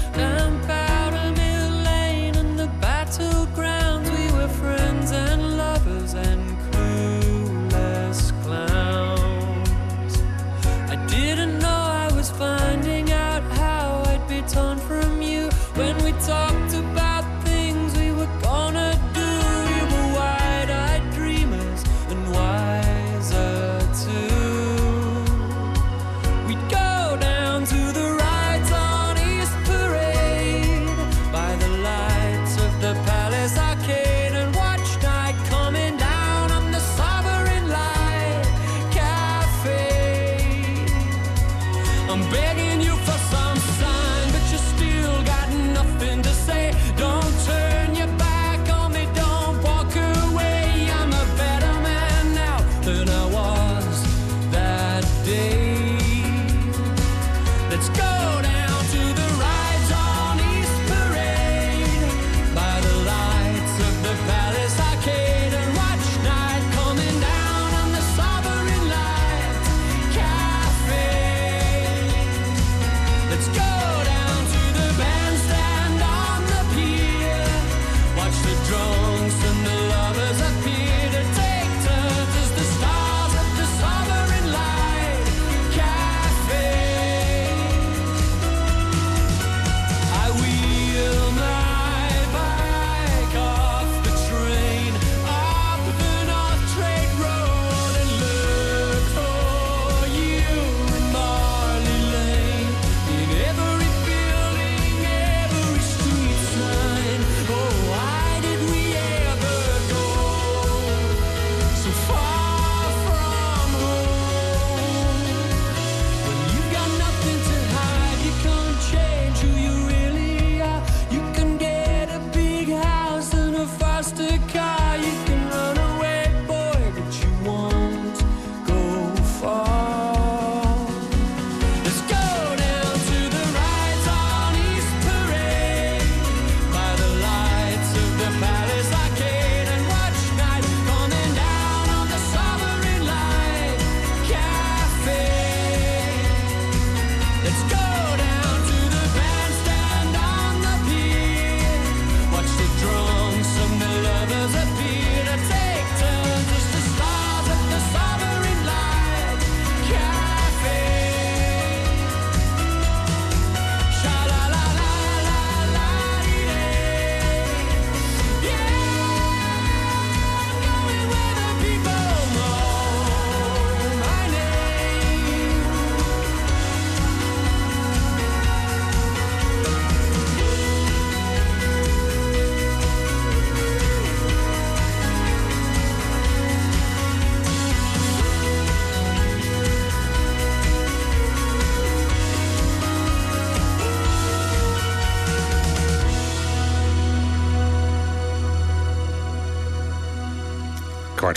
Let's go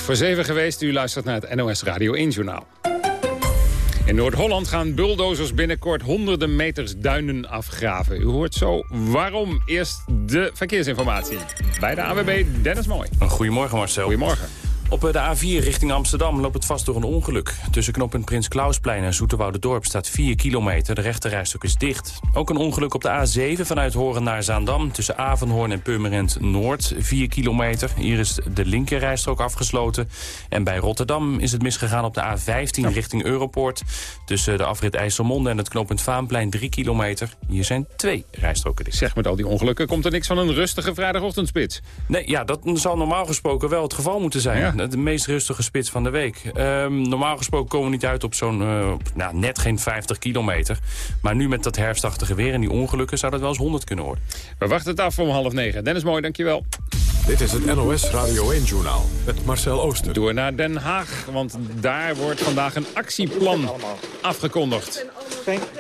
voor zeven geweest, u luistert naar het NOS Radio 1-journaal. In Noord-Holland gaan bulldozers binnenkort honderden meters duinen afgraven. U hoort zo waarom. Eerst de verkeersinformatie. Bij de AWB Dennis Mooi. Goedemorgen Marcel. Goedemorgen. Op de A4 richting Amsterdam loopt het vast door een ongeluk. Tussen knooppunt Prins Klausplein en Dorp staat 4 kilometer. De rechterrijstok is dicht. Ook een ongeluk op de A7 vanuit Horen naar Zaandam. Tussen Avenhoorn en Purmerend Noord, 4 kilometer. Hier is de linkerrijstrook afgesloten. En bij Rotterdam is het misgegaan op de A15 richting Europoort. Tussen de afrit IJsselmonde en het knooppunt Vaanplein 3 kilometer. Hier zijn twee rijstroken dicht. Zeg, met al die ongelukken komt er niks van een rustige vrijdagochtendspits. Nee, ja, dat zou normaal gesproken wel het geval moeten zijn. Ja. De meest rustige spits van de week. Ehm, normaal gesproken komen we niet uit op zo'n eh, nou, net geen 50 kilometer. Maar nu met dat herfstachtige weer en die ongelukken zou dat wel eens 100 kunnen worden. We wachten het af om half negen. Dennis Mooi, dankjewel. Dit is het NOS Radio 1-journaal met Marcel Ooster. Door naar Den Haag, want daar wordt vandaag een actieplan afgekondigd.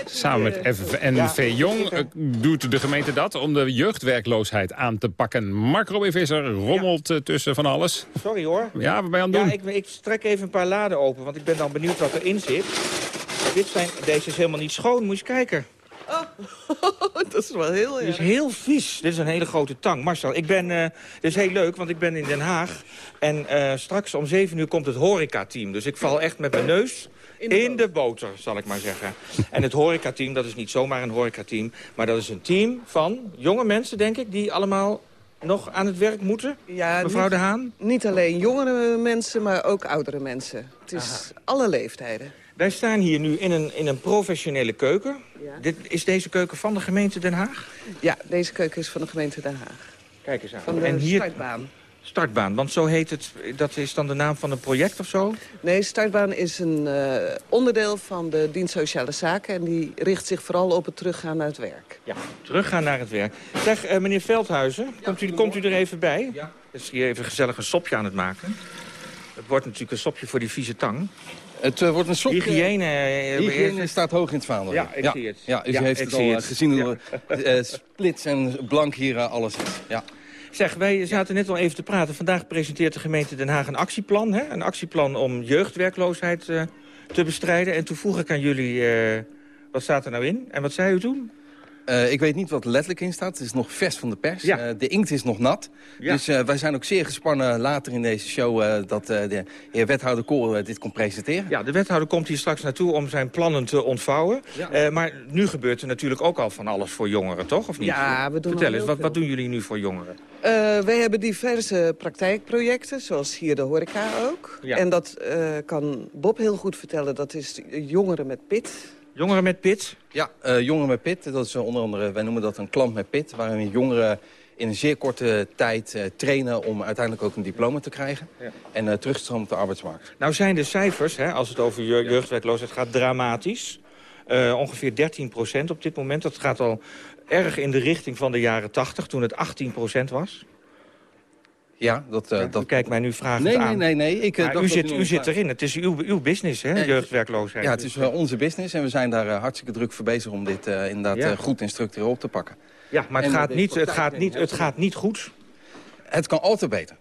Samen met FNV Jong eh, doet de gemeente dat om de jeugdwerkloosheid aan te pakken. Mark Robin Visser rommelt eh, tussen van alles. Sorry hoor. Ja, wat ben je aan het doen? Ja, ik, ik trek even een paar laden open, want ik ben dan benieuwd wat erin zit. Dit zijn, deze is helemaal niet schoon, moet je eens kijken. dat is wel heel Dit is erg. heel vies. Dit is een hele grote tang. Marcel, ik ben, eh dit is heel leuk, want ik ben in Den Haag. En eh, straks om 7 uur komt het horecateam. Dus ik val echt met mijn neus in de, boter, zal ik maar zeggen. en het horecateam, dat is niet zomaar een horecateam. Maar dat is een team van jonge mensen, denk ik, die allemaal nog aan het werk moeten. Ja, Mevrouw niet- De Haan? Niet alleen jongere mensen, maar ook oudere mensen. Het is alle leeftijden. Wij staan hier nu in een, in een professionele keuken. Dit, is deze keuken van de gemeente Den Haag? Ja, deze keuken is van de gemeente Den Haag. Kijk eens aan. Van de en hier, startbaan. Startbaan, want zo heet het. Dat is dan de naam van een project of zo? Nee, startbaan is een eh, onderdeel van de dienst Sociale Zaken... en die richt zich vooral op het teruggaan naar het werk. Ja, teruggaan naar het werk. Zeg, eh, meneer Veldhuizen, komt u, komt u er even bij? Ja. is hier even gezellig een sopje aan het maken. Het wordt natuurlijk een sopje voor die vieze tang. Het eh, wordt een sopje. Hygiëne, eh, Hygiëne eerst- staat hoog in het vaandel. Ja, ik zie het. Ja, u Ja, heeft het al het. eh, gezien hoe eh, splits en blank hier eh, alles is. Ja. Zeg, wij zaten net al even te praten. Vandaag presenteert de gemeente Den Haag een actieplan. Hè? Een actieplan om jeugdwerkloosheid eh, te bestrijden. En toen vroeg ik aan jullie, eh, wat staat er nou in? En wat zei u toen? Eh, ik weet niet wat er letterlijk in staat. Het is nog vers van de pers. Ja. Eh, de inkt is nog nat. Ja. Dus eh, wij zijn ook zeer gespannen later in deze show... eh, dat eh, de heer wethouder Kool dit komt presenteren. Ja, de wethouder komt hier straks naartoe om zijn plannen te ontvouwen. Ja. Eh, maar nu gebeurt er natuurlijk ook al van alles voor jongeren, toch? Of niet? Ja, we doen Vertel eens, wat, wat doen jullie nu voor jongeren? Eh, wij hebben diverse praktijkprojecten, zoals hier de horeca ook. Ja. En dat eh, kan Bob heel goed vertellen. Dat is jongeren met pit. Jongeren met pit? Ja, eh, jongeren met pit. Dat is eh, onder andere, wij noemen dat een klant met pit. Waarin jongeren in een zeer korte tijd eh, trainen om uiteindelijk ook een diploma te krijgen. Ja. En terug te stromen op de arbeidsmarkt. Nou zijn de cijfers, hè, als het over je- jeugdwerkloosheid gaat, dramatisch. Ongeveer 13 procent op dit moment. Dat gaat al erg in de richting van de jaren 80, toen het 18 procent was. Ja, dat... eh, dat... Kijk mij nu vragend Nee, nee, aan. nee, nee. Ik, eh, Maar u zit, u zit erin. Het is uw, uw business, hè, Eh, jeugdwerkloosheid. Ja, het is wel onze business en we zijn daar eh, hartstikke druk voor bezig om dit eh, inderdaad eh, goed en structureel op te pakken. Ja, maar het En, eh, gaat, niet, het, gaat niet, het gaat niet goed. Het kan altijd beter.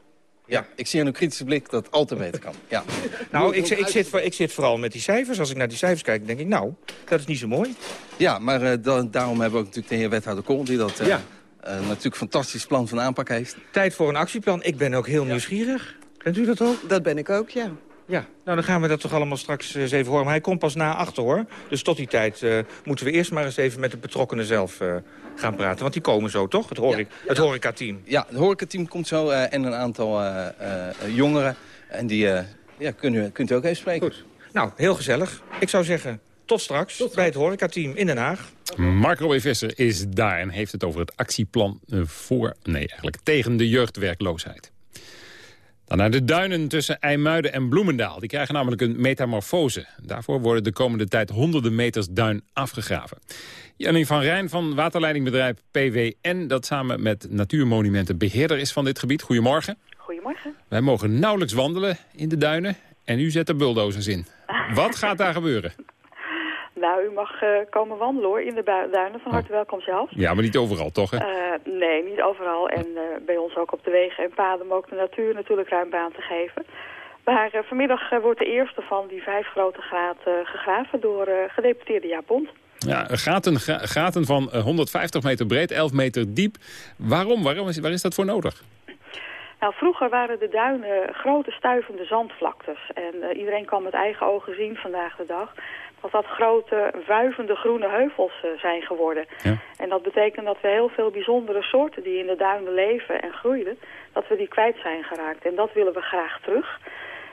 Ja, ik zie aan uw kritische blik dat het altijd beter kan. Ja. Nou, ik, ik, zit, ik zit vooral met die cijfers. Als ik naar die cijfers kijk, denk ik, nou, dat is niet zo mooi. Ja, maar eh, da- daarom hebben we ook natuurlijk de heer wethouder Kool... die dat eh, Ja. Eh, natuurlijk een fantastisch plan van aanpak heeft. Tijd voor een actieplan. Ik ben ook heel nieuwsgierig. Bent u dat ook? Dat ben ik ook, ja. Ja, nou dan gaan we dat toch allemaal straks eh, eens even horen. Maar hij komt pas na achter, hoor. Dus tot die tijd eh, moeten we eerst maar eens even met de betrokkenen zelf eh, gaan praten. Want die komen zo, toch? Het, horeca, het horecateam. Ja, het horecateam komt zo eh, en een aantal eh, eh, eh, jongeren. En die eh, ja, kunnen, kunt u ook even spreken. Goed. Nou, heel gezellig. Ik zou zeggen, tot straks, bij het horecateam in Den Haag. Mark Robin Visser is daar en heeft het over het actieplan eh, voor, nee eigenlijk tegen de jeugdwerkloosheid. Dan naar de duinen tussen IJmuiden en Bloemendaal. Die krijgen namelijk een metamorfose. Daarvoor worden de komende tijd honderden meters duin afgegraven. Jannie van Rijn van waterleidingbedrijf PWN... dat samen met Natuurmonumenten beheerder is van dit gebied. Goedemorgen. Goedemorgen. Wij mogen nauwelijks wandelen in de duinen en u zet er bulldozers in. Wat gaat daar gebeuren? Nou, u mag eh, komen wandelen hoor, in de duinen. Van harte welkom zelf. Ja, maar niet overal toch, hè? Eh, nee, niet overal. En eh, bij ons ook op de wegen en paden om ook de natuur natuurlijk ruim baan te geven. Maar vanmiddag wordt de eerste van die vijf grote gaten gegraven door gedeputeerde Jaap Bond. Ja, gaten, ga- gaten van eh, 150 meter breed, 11 meter diep. Waarom? Waarom is, waar is dat voor nodig? Nou, vroeger waren de duinen grote stuivende zandvlaktes. En iedereen kan met eigen ogen zien vandaag de dag... dat dat grote, wuivende groene heuvels eh, zijn geworden. En dat betekent dat we heel veel bijzondere soorten die in de duinen leven en groeiden... dat we die kwijt zijn geraakt. En dat willen we graag terug.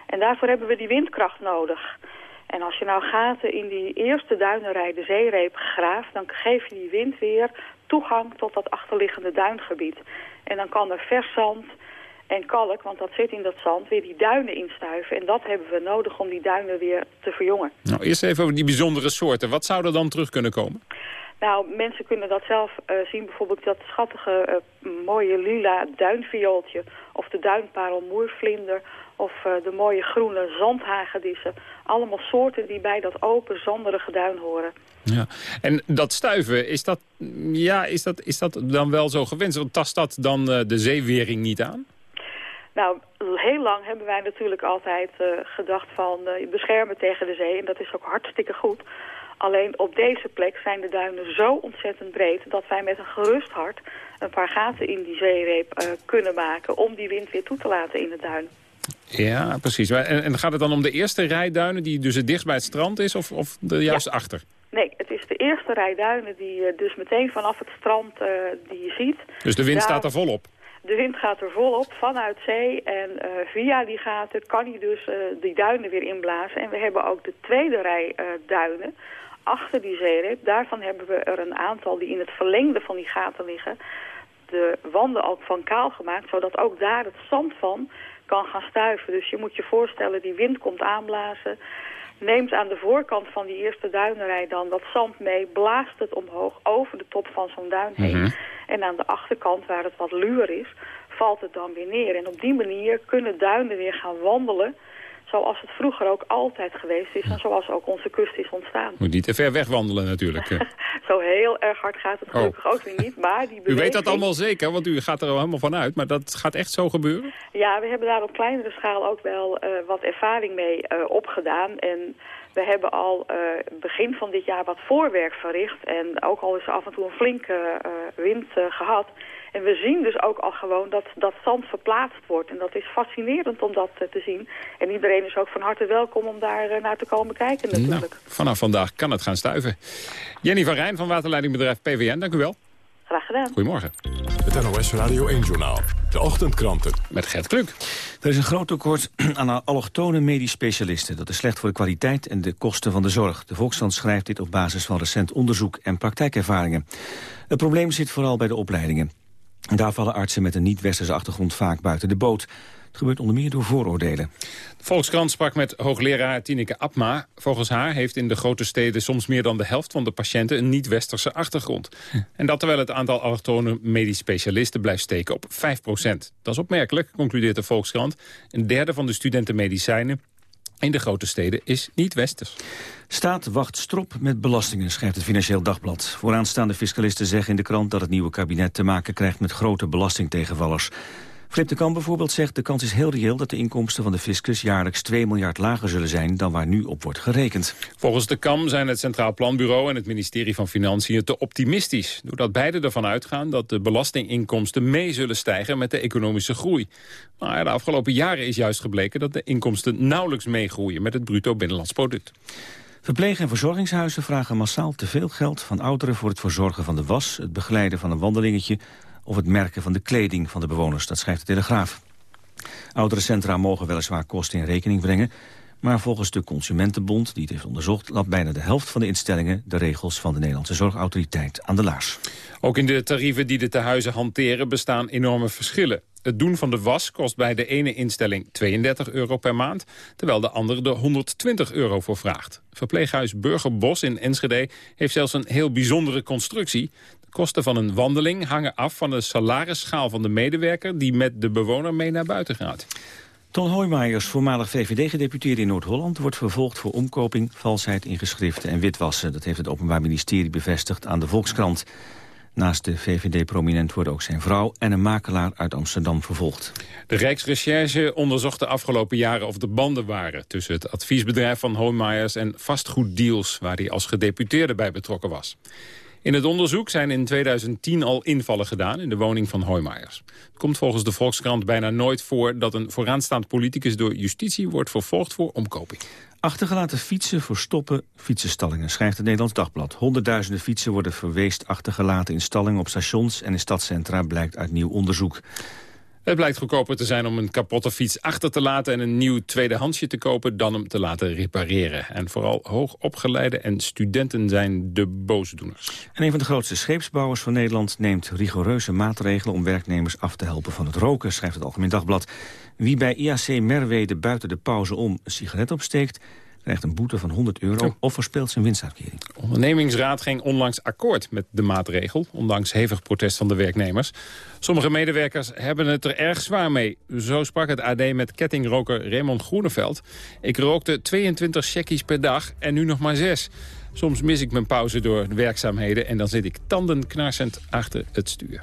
En daarvoor hebben we die windkracht nodig. En als je nou gaten in die eerste duinenrij de zeereep graaft... dan geef je die wind weer toegang tot dat achterliggende duingebied. En dan kan er vers zand en kalk, want dat zit in dat zand, weer die duinen instuiven. En dat hebben we nodig om die duinen weer te verjongen. Nou, eerst even over die bijzondere soorten. Wat zou er dan terug kunnen komen? Nou, mensen kunnen dat zelf eh, zien. Bijvoorbeeld dat schattige eh, mooie lila duinviooltje... of de duinparelmoervlinder... of eh, de mooie groene zandhagedissen. Allemaal soorten die bij dat open, zanderige duin horen. Ja. En dat stuiven, is dat, ja, is, dat, is dat dan wel zo gewenst? Want tast dat dan de zeewering niet aan? Nou, heel lang hebben wij natuurlijk altijd eh, gedacht van eh, beschermen tegen de zee. En dat is ook hartstikke goed. Alleen op deze plek zijn de duinen zo ontzettend breed... dat wij met een gerust hart een paar gaten in die zeereep eh, kunnen maken... om die wind weer toe te laten in de duin. Ja, precies. En, en gaat het dan om de eerste rij duinen die dus het dichtst bij het strand is... of, of de juist achter? Nee, het is de eerste rij duinen die je dus meteen vanaf het strand die je ziet. Dus de wind Daar- staat er volop? De wind gaat er volop vanuit zee en eh, via die gaten kan je dus eh, die duinen weer inblazen. En we hebben ook de tweede rij eh, duinen achter die zeereep. Daarvan hebben we er een aantal die in het verlengde van die gaten liggen. De wanden ook van kaal gemaakt, zodat ook daar het zand van kan gaan stuiven. Dus je moet je voorstellen, die wind komt aanblazen neemt aan de voorkant van die eerste duinenrij dan dat zand mee, blaast het omhoog over de top van zo'n duin heen. Mhm. En aan de achterkant, waar het wat luwer is, valt het dan weer neer. En op die manier kunnen duinen weer gaan wandelen zoals het vroeger ook altijd geweest is en zoals ook onze kust is ontstaan. Moet niet te ver wegwandelen natuurlijk. Zo heel erg hard gaat het gelukkig ook weer niet, maar die U weet dat beweging- allemaal zeker, want u gaat er al helemaal van uit. Maar dat gaat echt zo gebeuren? Ja, we hebben daar op kleinere schaal ook wel eh, wat ervaring mee eh, opgedaan. En we hebben al eh, begin van dit jaar wat voorwerk verricht. En ook al is er af en toe een flinke wind eh, gehad. En we zien dus ook al gewoon dat dat zand verplaatst wordt. En dat is fascinerend om dat eh, te zien. En iedereen is ook van harte welkom om daar eh, naar te komen kijken natuurlijk. Nou, vanaf vandaag kan het gaan stuiven. Jenny van Rijn van waterleidingbedrijf PWN, dank u wel. Graag gedaan. Goedemorgen. Het NOS Radio 1-journaal. De ochtendkranten. Met Gert Kluk. Er is een groot tekort aan allochtone medisch specialisten. Dat is slecht voor de kwaliteit en de kosten van de zorg. De Volkskrant schrijft dit op basis van recent onderzoek en praktijkervaringen. Het probleem zit vooral bij de opleidingen. Daar vallen artsen met een niet-westerse achtergrond vaak buiten de boot. Het gebeurt onder meer door vooroordelen. De Volkskrant sprak met hoogleraar Tineke Abma. Volgens haar heeft in de grote steden soms meer dan de helft van de patiënten een niet-westerse achtergrond. En dat terwijl het aantal allochtone medisch specialisten blijft steken op 5% Dat is opmerkelijk, concludeert de Volkskrant. Een derde van de studenten medicijnen in de grote steden is niet-westers. Staat wacht strop met belastingen, schrijft het Financieel Dagblad. Vooraanstaande fiscalisten zeggen in de krant dat het nieuwe kabinet te maken krijgt met grote belastingtegenvallers. Flip de Kamp bijvoorbeeld zegt de kans is heel reëel dat de inkomsten van de fiscus jaarlijks 2 miljard lager zullen zijn dan waar nu op wordt gerekend. Volgens de KAM zijn het Centraal Planbureau en het ministerie van Financiën te optimistisch. Doordat beide ervan uitgaan dat de belastinginkomsten mee zullen stijgen met de economische groei. Maar de afgelopen jaren is juist gebleken dat de inkomsten nauwelijks meegroeien met het bruto binnenlands product. Verpleeg- en verzorgingshuizen vragen massaal te veel geld van ouderen voor het verzorgen van de was, het begeleiden van een wandelingetje of het merken van de kleding van de bewoners, dat schrijft de Telegraaf. Ouderencentra mogen weliswaar kosten in rekening brengen, maar volgens de Consumentenbond, die het heeft onderzocht, laat bijna de helft van de instellingen de regels van de Nederlandse Zorgautoriteit aan de laars. Ook in de tarieven die de tehuizen hanteren bestaan enorme verschillen. Het doen van de was kost bij de ene instelling 32 euro per maand... terwijl de andere er 120 euro voor vraagt. Verpleeghuis Burgerbos in Enschede heeft zelfs een heel bijzondere constructie. De kosten van een wandeling hangen af van de salarisschaal van de medewerker... die met de bewoner mee naar buiten gaat. Ton Hoijmaijers, voormalig VVD-gedeputeerde in Noord-Holland... wordt vervolgd voor omkoping, valsheid in geschriften en witwassen. Dat heeft het Openbaar Ministerie bevestigd aan de Volkskrant. Naast de VVD-prominent worden ook zijn vrouw en een makelaar uit Amsterdam vervolgd. De Rijksrecherche onderzocht de afgelopen jaren of er banden waren... tussen het adviesbedrijf van Hoijmaijers en vastgoeddeals... waar hij als gedeputeerde bij betrokken was. In het onderzoek zijn in 2010 al invallen gedaan in de woning van Hoijmaiers. Het komt volgens de Volkskrant bijna nooit voor dat een vooraanstaand politicus door justitie wordt vervolgd voor omkoping. Achtergelaten fietsen verstoppen fietsenstallingen, schrijft het Nederlands Dagblad. Honderdduizenden fietsen worden verweest achtergelaten in stallingen op stations en in stadcentra, blijkt uit nieuw onderzoek. Het blijkt goedkoper te zijn om een kapotte fiets achter te laten... en een nieuw tweedehandsje te kopen dan hem te laten repareren. En vooral hoogopgeleide en studenten zijn de boosdoeners. En een van de grootste scheepsbouwers van Nederland neemt rigoureuze maatregelen om werknemers af te helpen van het roken, schrijft het Algemeen Dagblad. Wie bij IAC Merwede buiten de pauze om een sigaret opsteekt, krijgt een boete van 100 euro of verspeelt zijn winstuitkering. De ondernemingsraad ging onlangs akkoord met de maatregel... ondanks hevig protest van de werknemers. Sommige medewerkers hebben het er erg zwaar mee. Zo sprak het AD met kettingroker Raymond Groeneveld. Ik rookte 22 checkies per dag en nu nog maar 6. Soms mis ik mijn pauze door werkzaamheden... en dan zit ik tandenknarsend achter het stuur.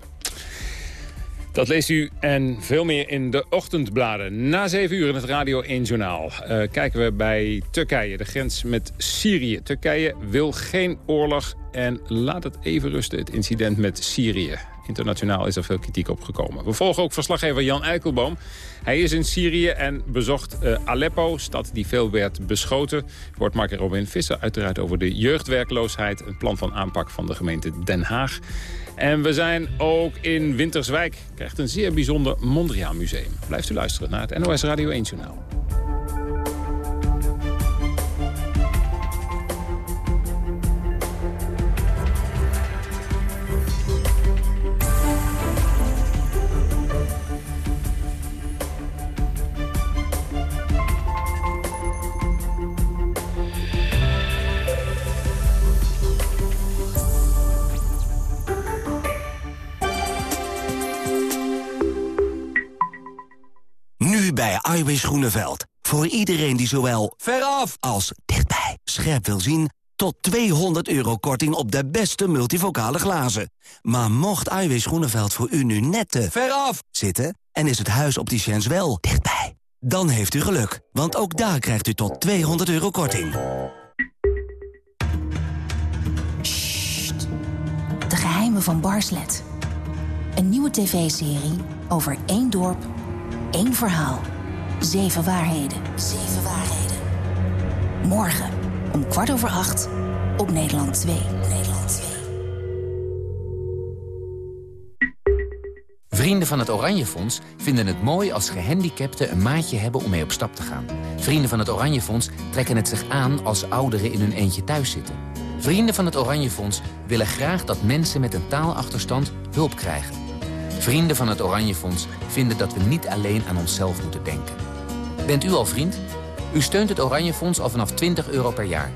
Dat leest u en veel meer in de ochtendbladen. Na 7 uur in het Radio 1 Journaal uh, kijken we bij Turkije, de grens met Syrië. Turkije wil geen oorlog en laat het even rusten, het incident met Syrië. Internationaal is er veel kritiek op gekomen. We volgen ook verslaggever Jan Eikelboom. Hij is in Syrië en bezocht uh, Aleppo, stad die veel werd beschoten. Wordt Mark Robin Visser uiteraard over de jeugdwerkloosheid... een plan van aanpak van de gemeente Den Haag. En we zijn ook in Winterswijk. Krijgt een zeer bijzonder Mondriaan museum. Blijft u luisteren naar het NOS Radio 1 Journaal. Bij Iwis Groeneveld. Voor iedereen die zowel veraf als dichtbij scherp wil zien... tot 200 euro korting op de beste multivocale glazen. Maar mocht Iwis Groeneveld voor u nu net te veraf zitten... en is het huis opticiens wel dichtbij... dan heeft u geluk, want ook daar krijgt u tot 200 euro korting. De geheimen van Barslet. Een nieuwe tv-serie over één dorp, één verhaal. Zeven waarheden. Zeven waarheden. Morgen om kwart over acht op Nederland 2. Nederland 2. Vrienden van het Oranje Fonds vinden het mooi als gehandicapten een maatje hebben om mee op stap te gaan. Vrienden van het Oranje Fonds trekken het zich aan als ouderen in hun eentje thuis zitten. Vrienden van het Oranje Fonds willen graag dat mensen met een taalachterstand hulp krijgen. Vrienden van het Oranje Fonds vinden dat we niet alleen aan onszelf moeten denken. Bent u al vriend? U steunt het Oranje Fonds al vanaf 20 euro per jaar.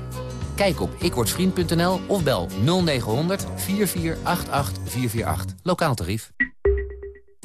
Kijk op ikwordvriend.nl of bel 0900 4488 448. Lokaal tarief.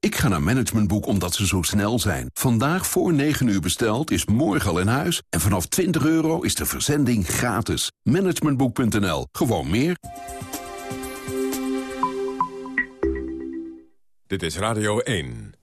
Ik ga naar Managementboek omdat ze zo snel zijn. Vandaag voor 9 uur besteld is morgen al in huis. En vanaf 20 euro is de verzending gratis. Managementboek.nl. Gewoon meer. Dit is Radio 1.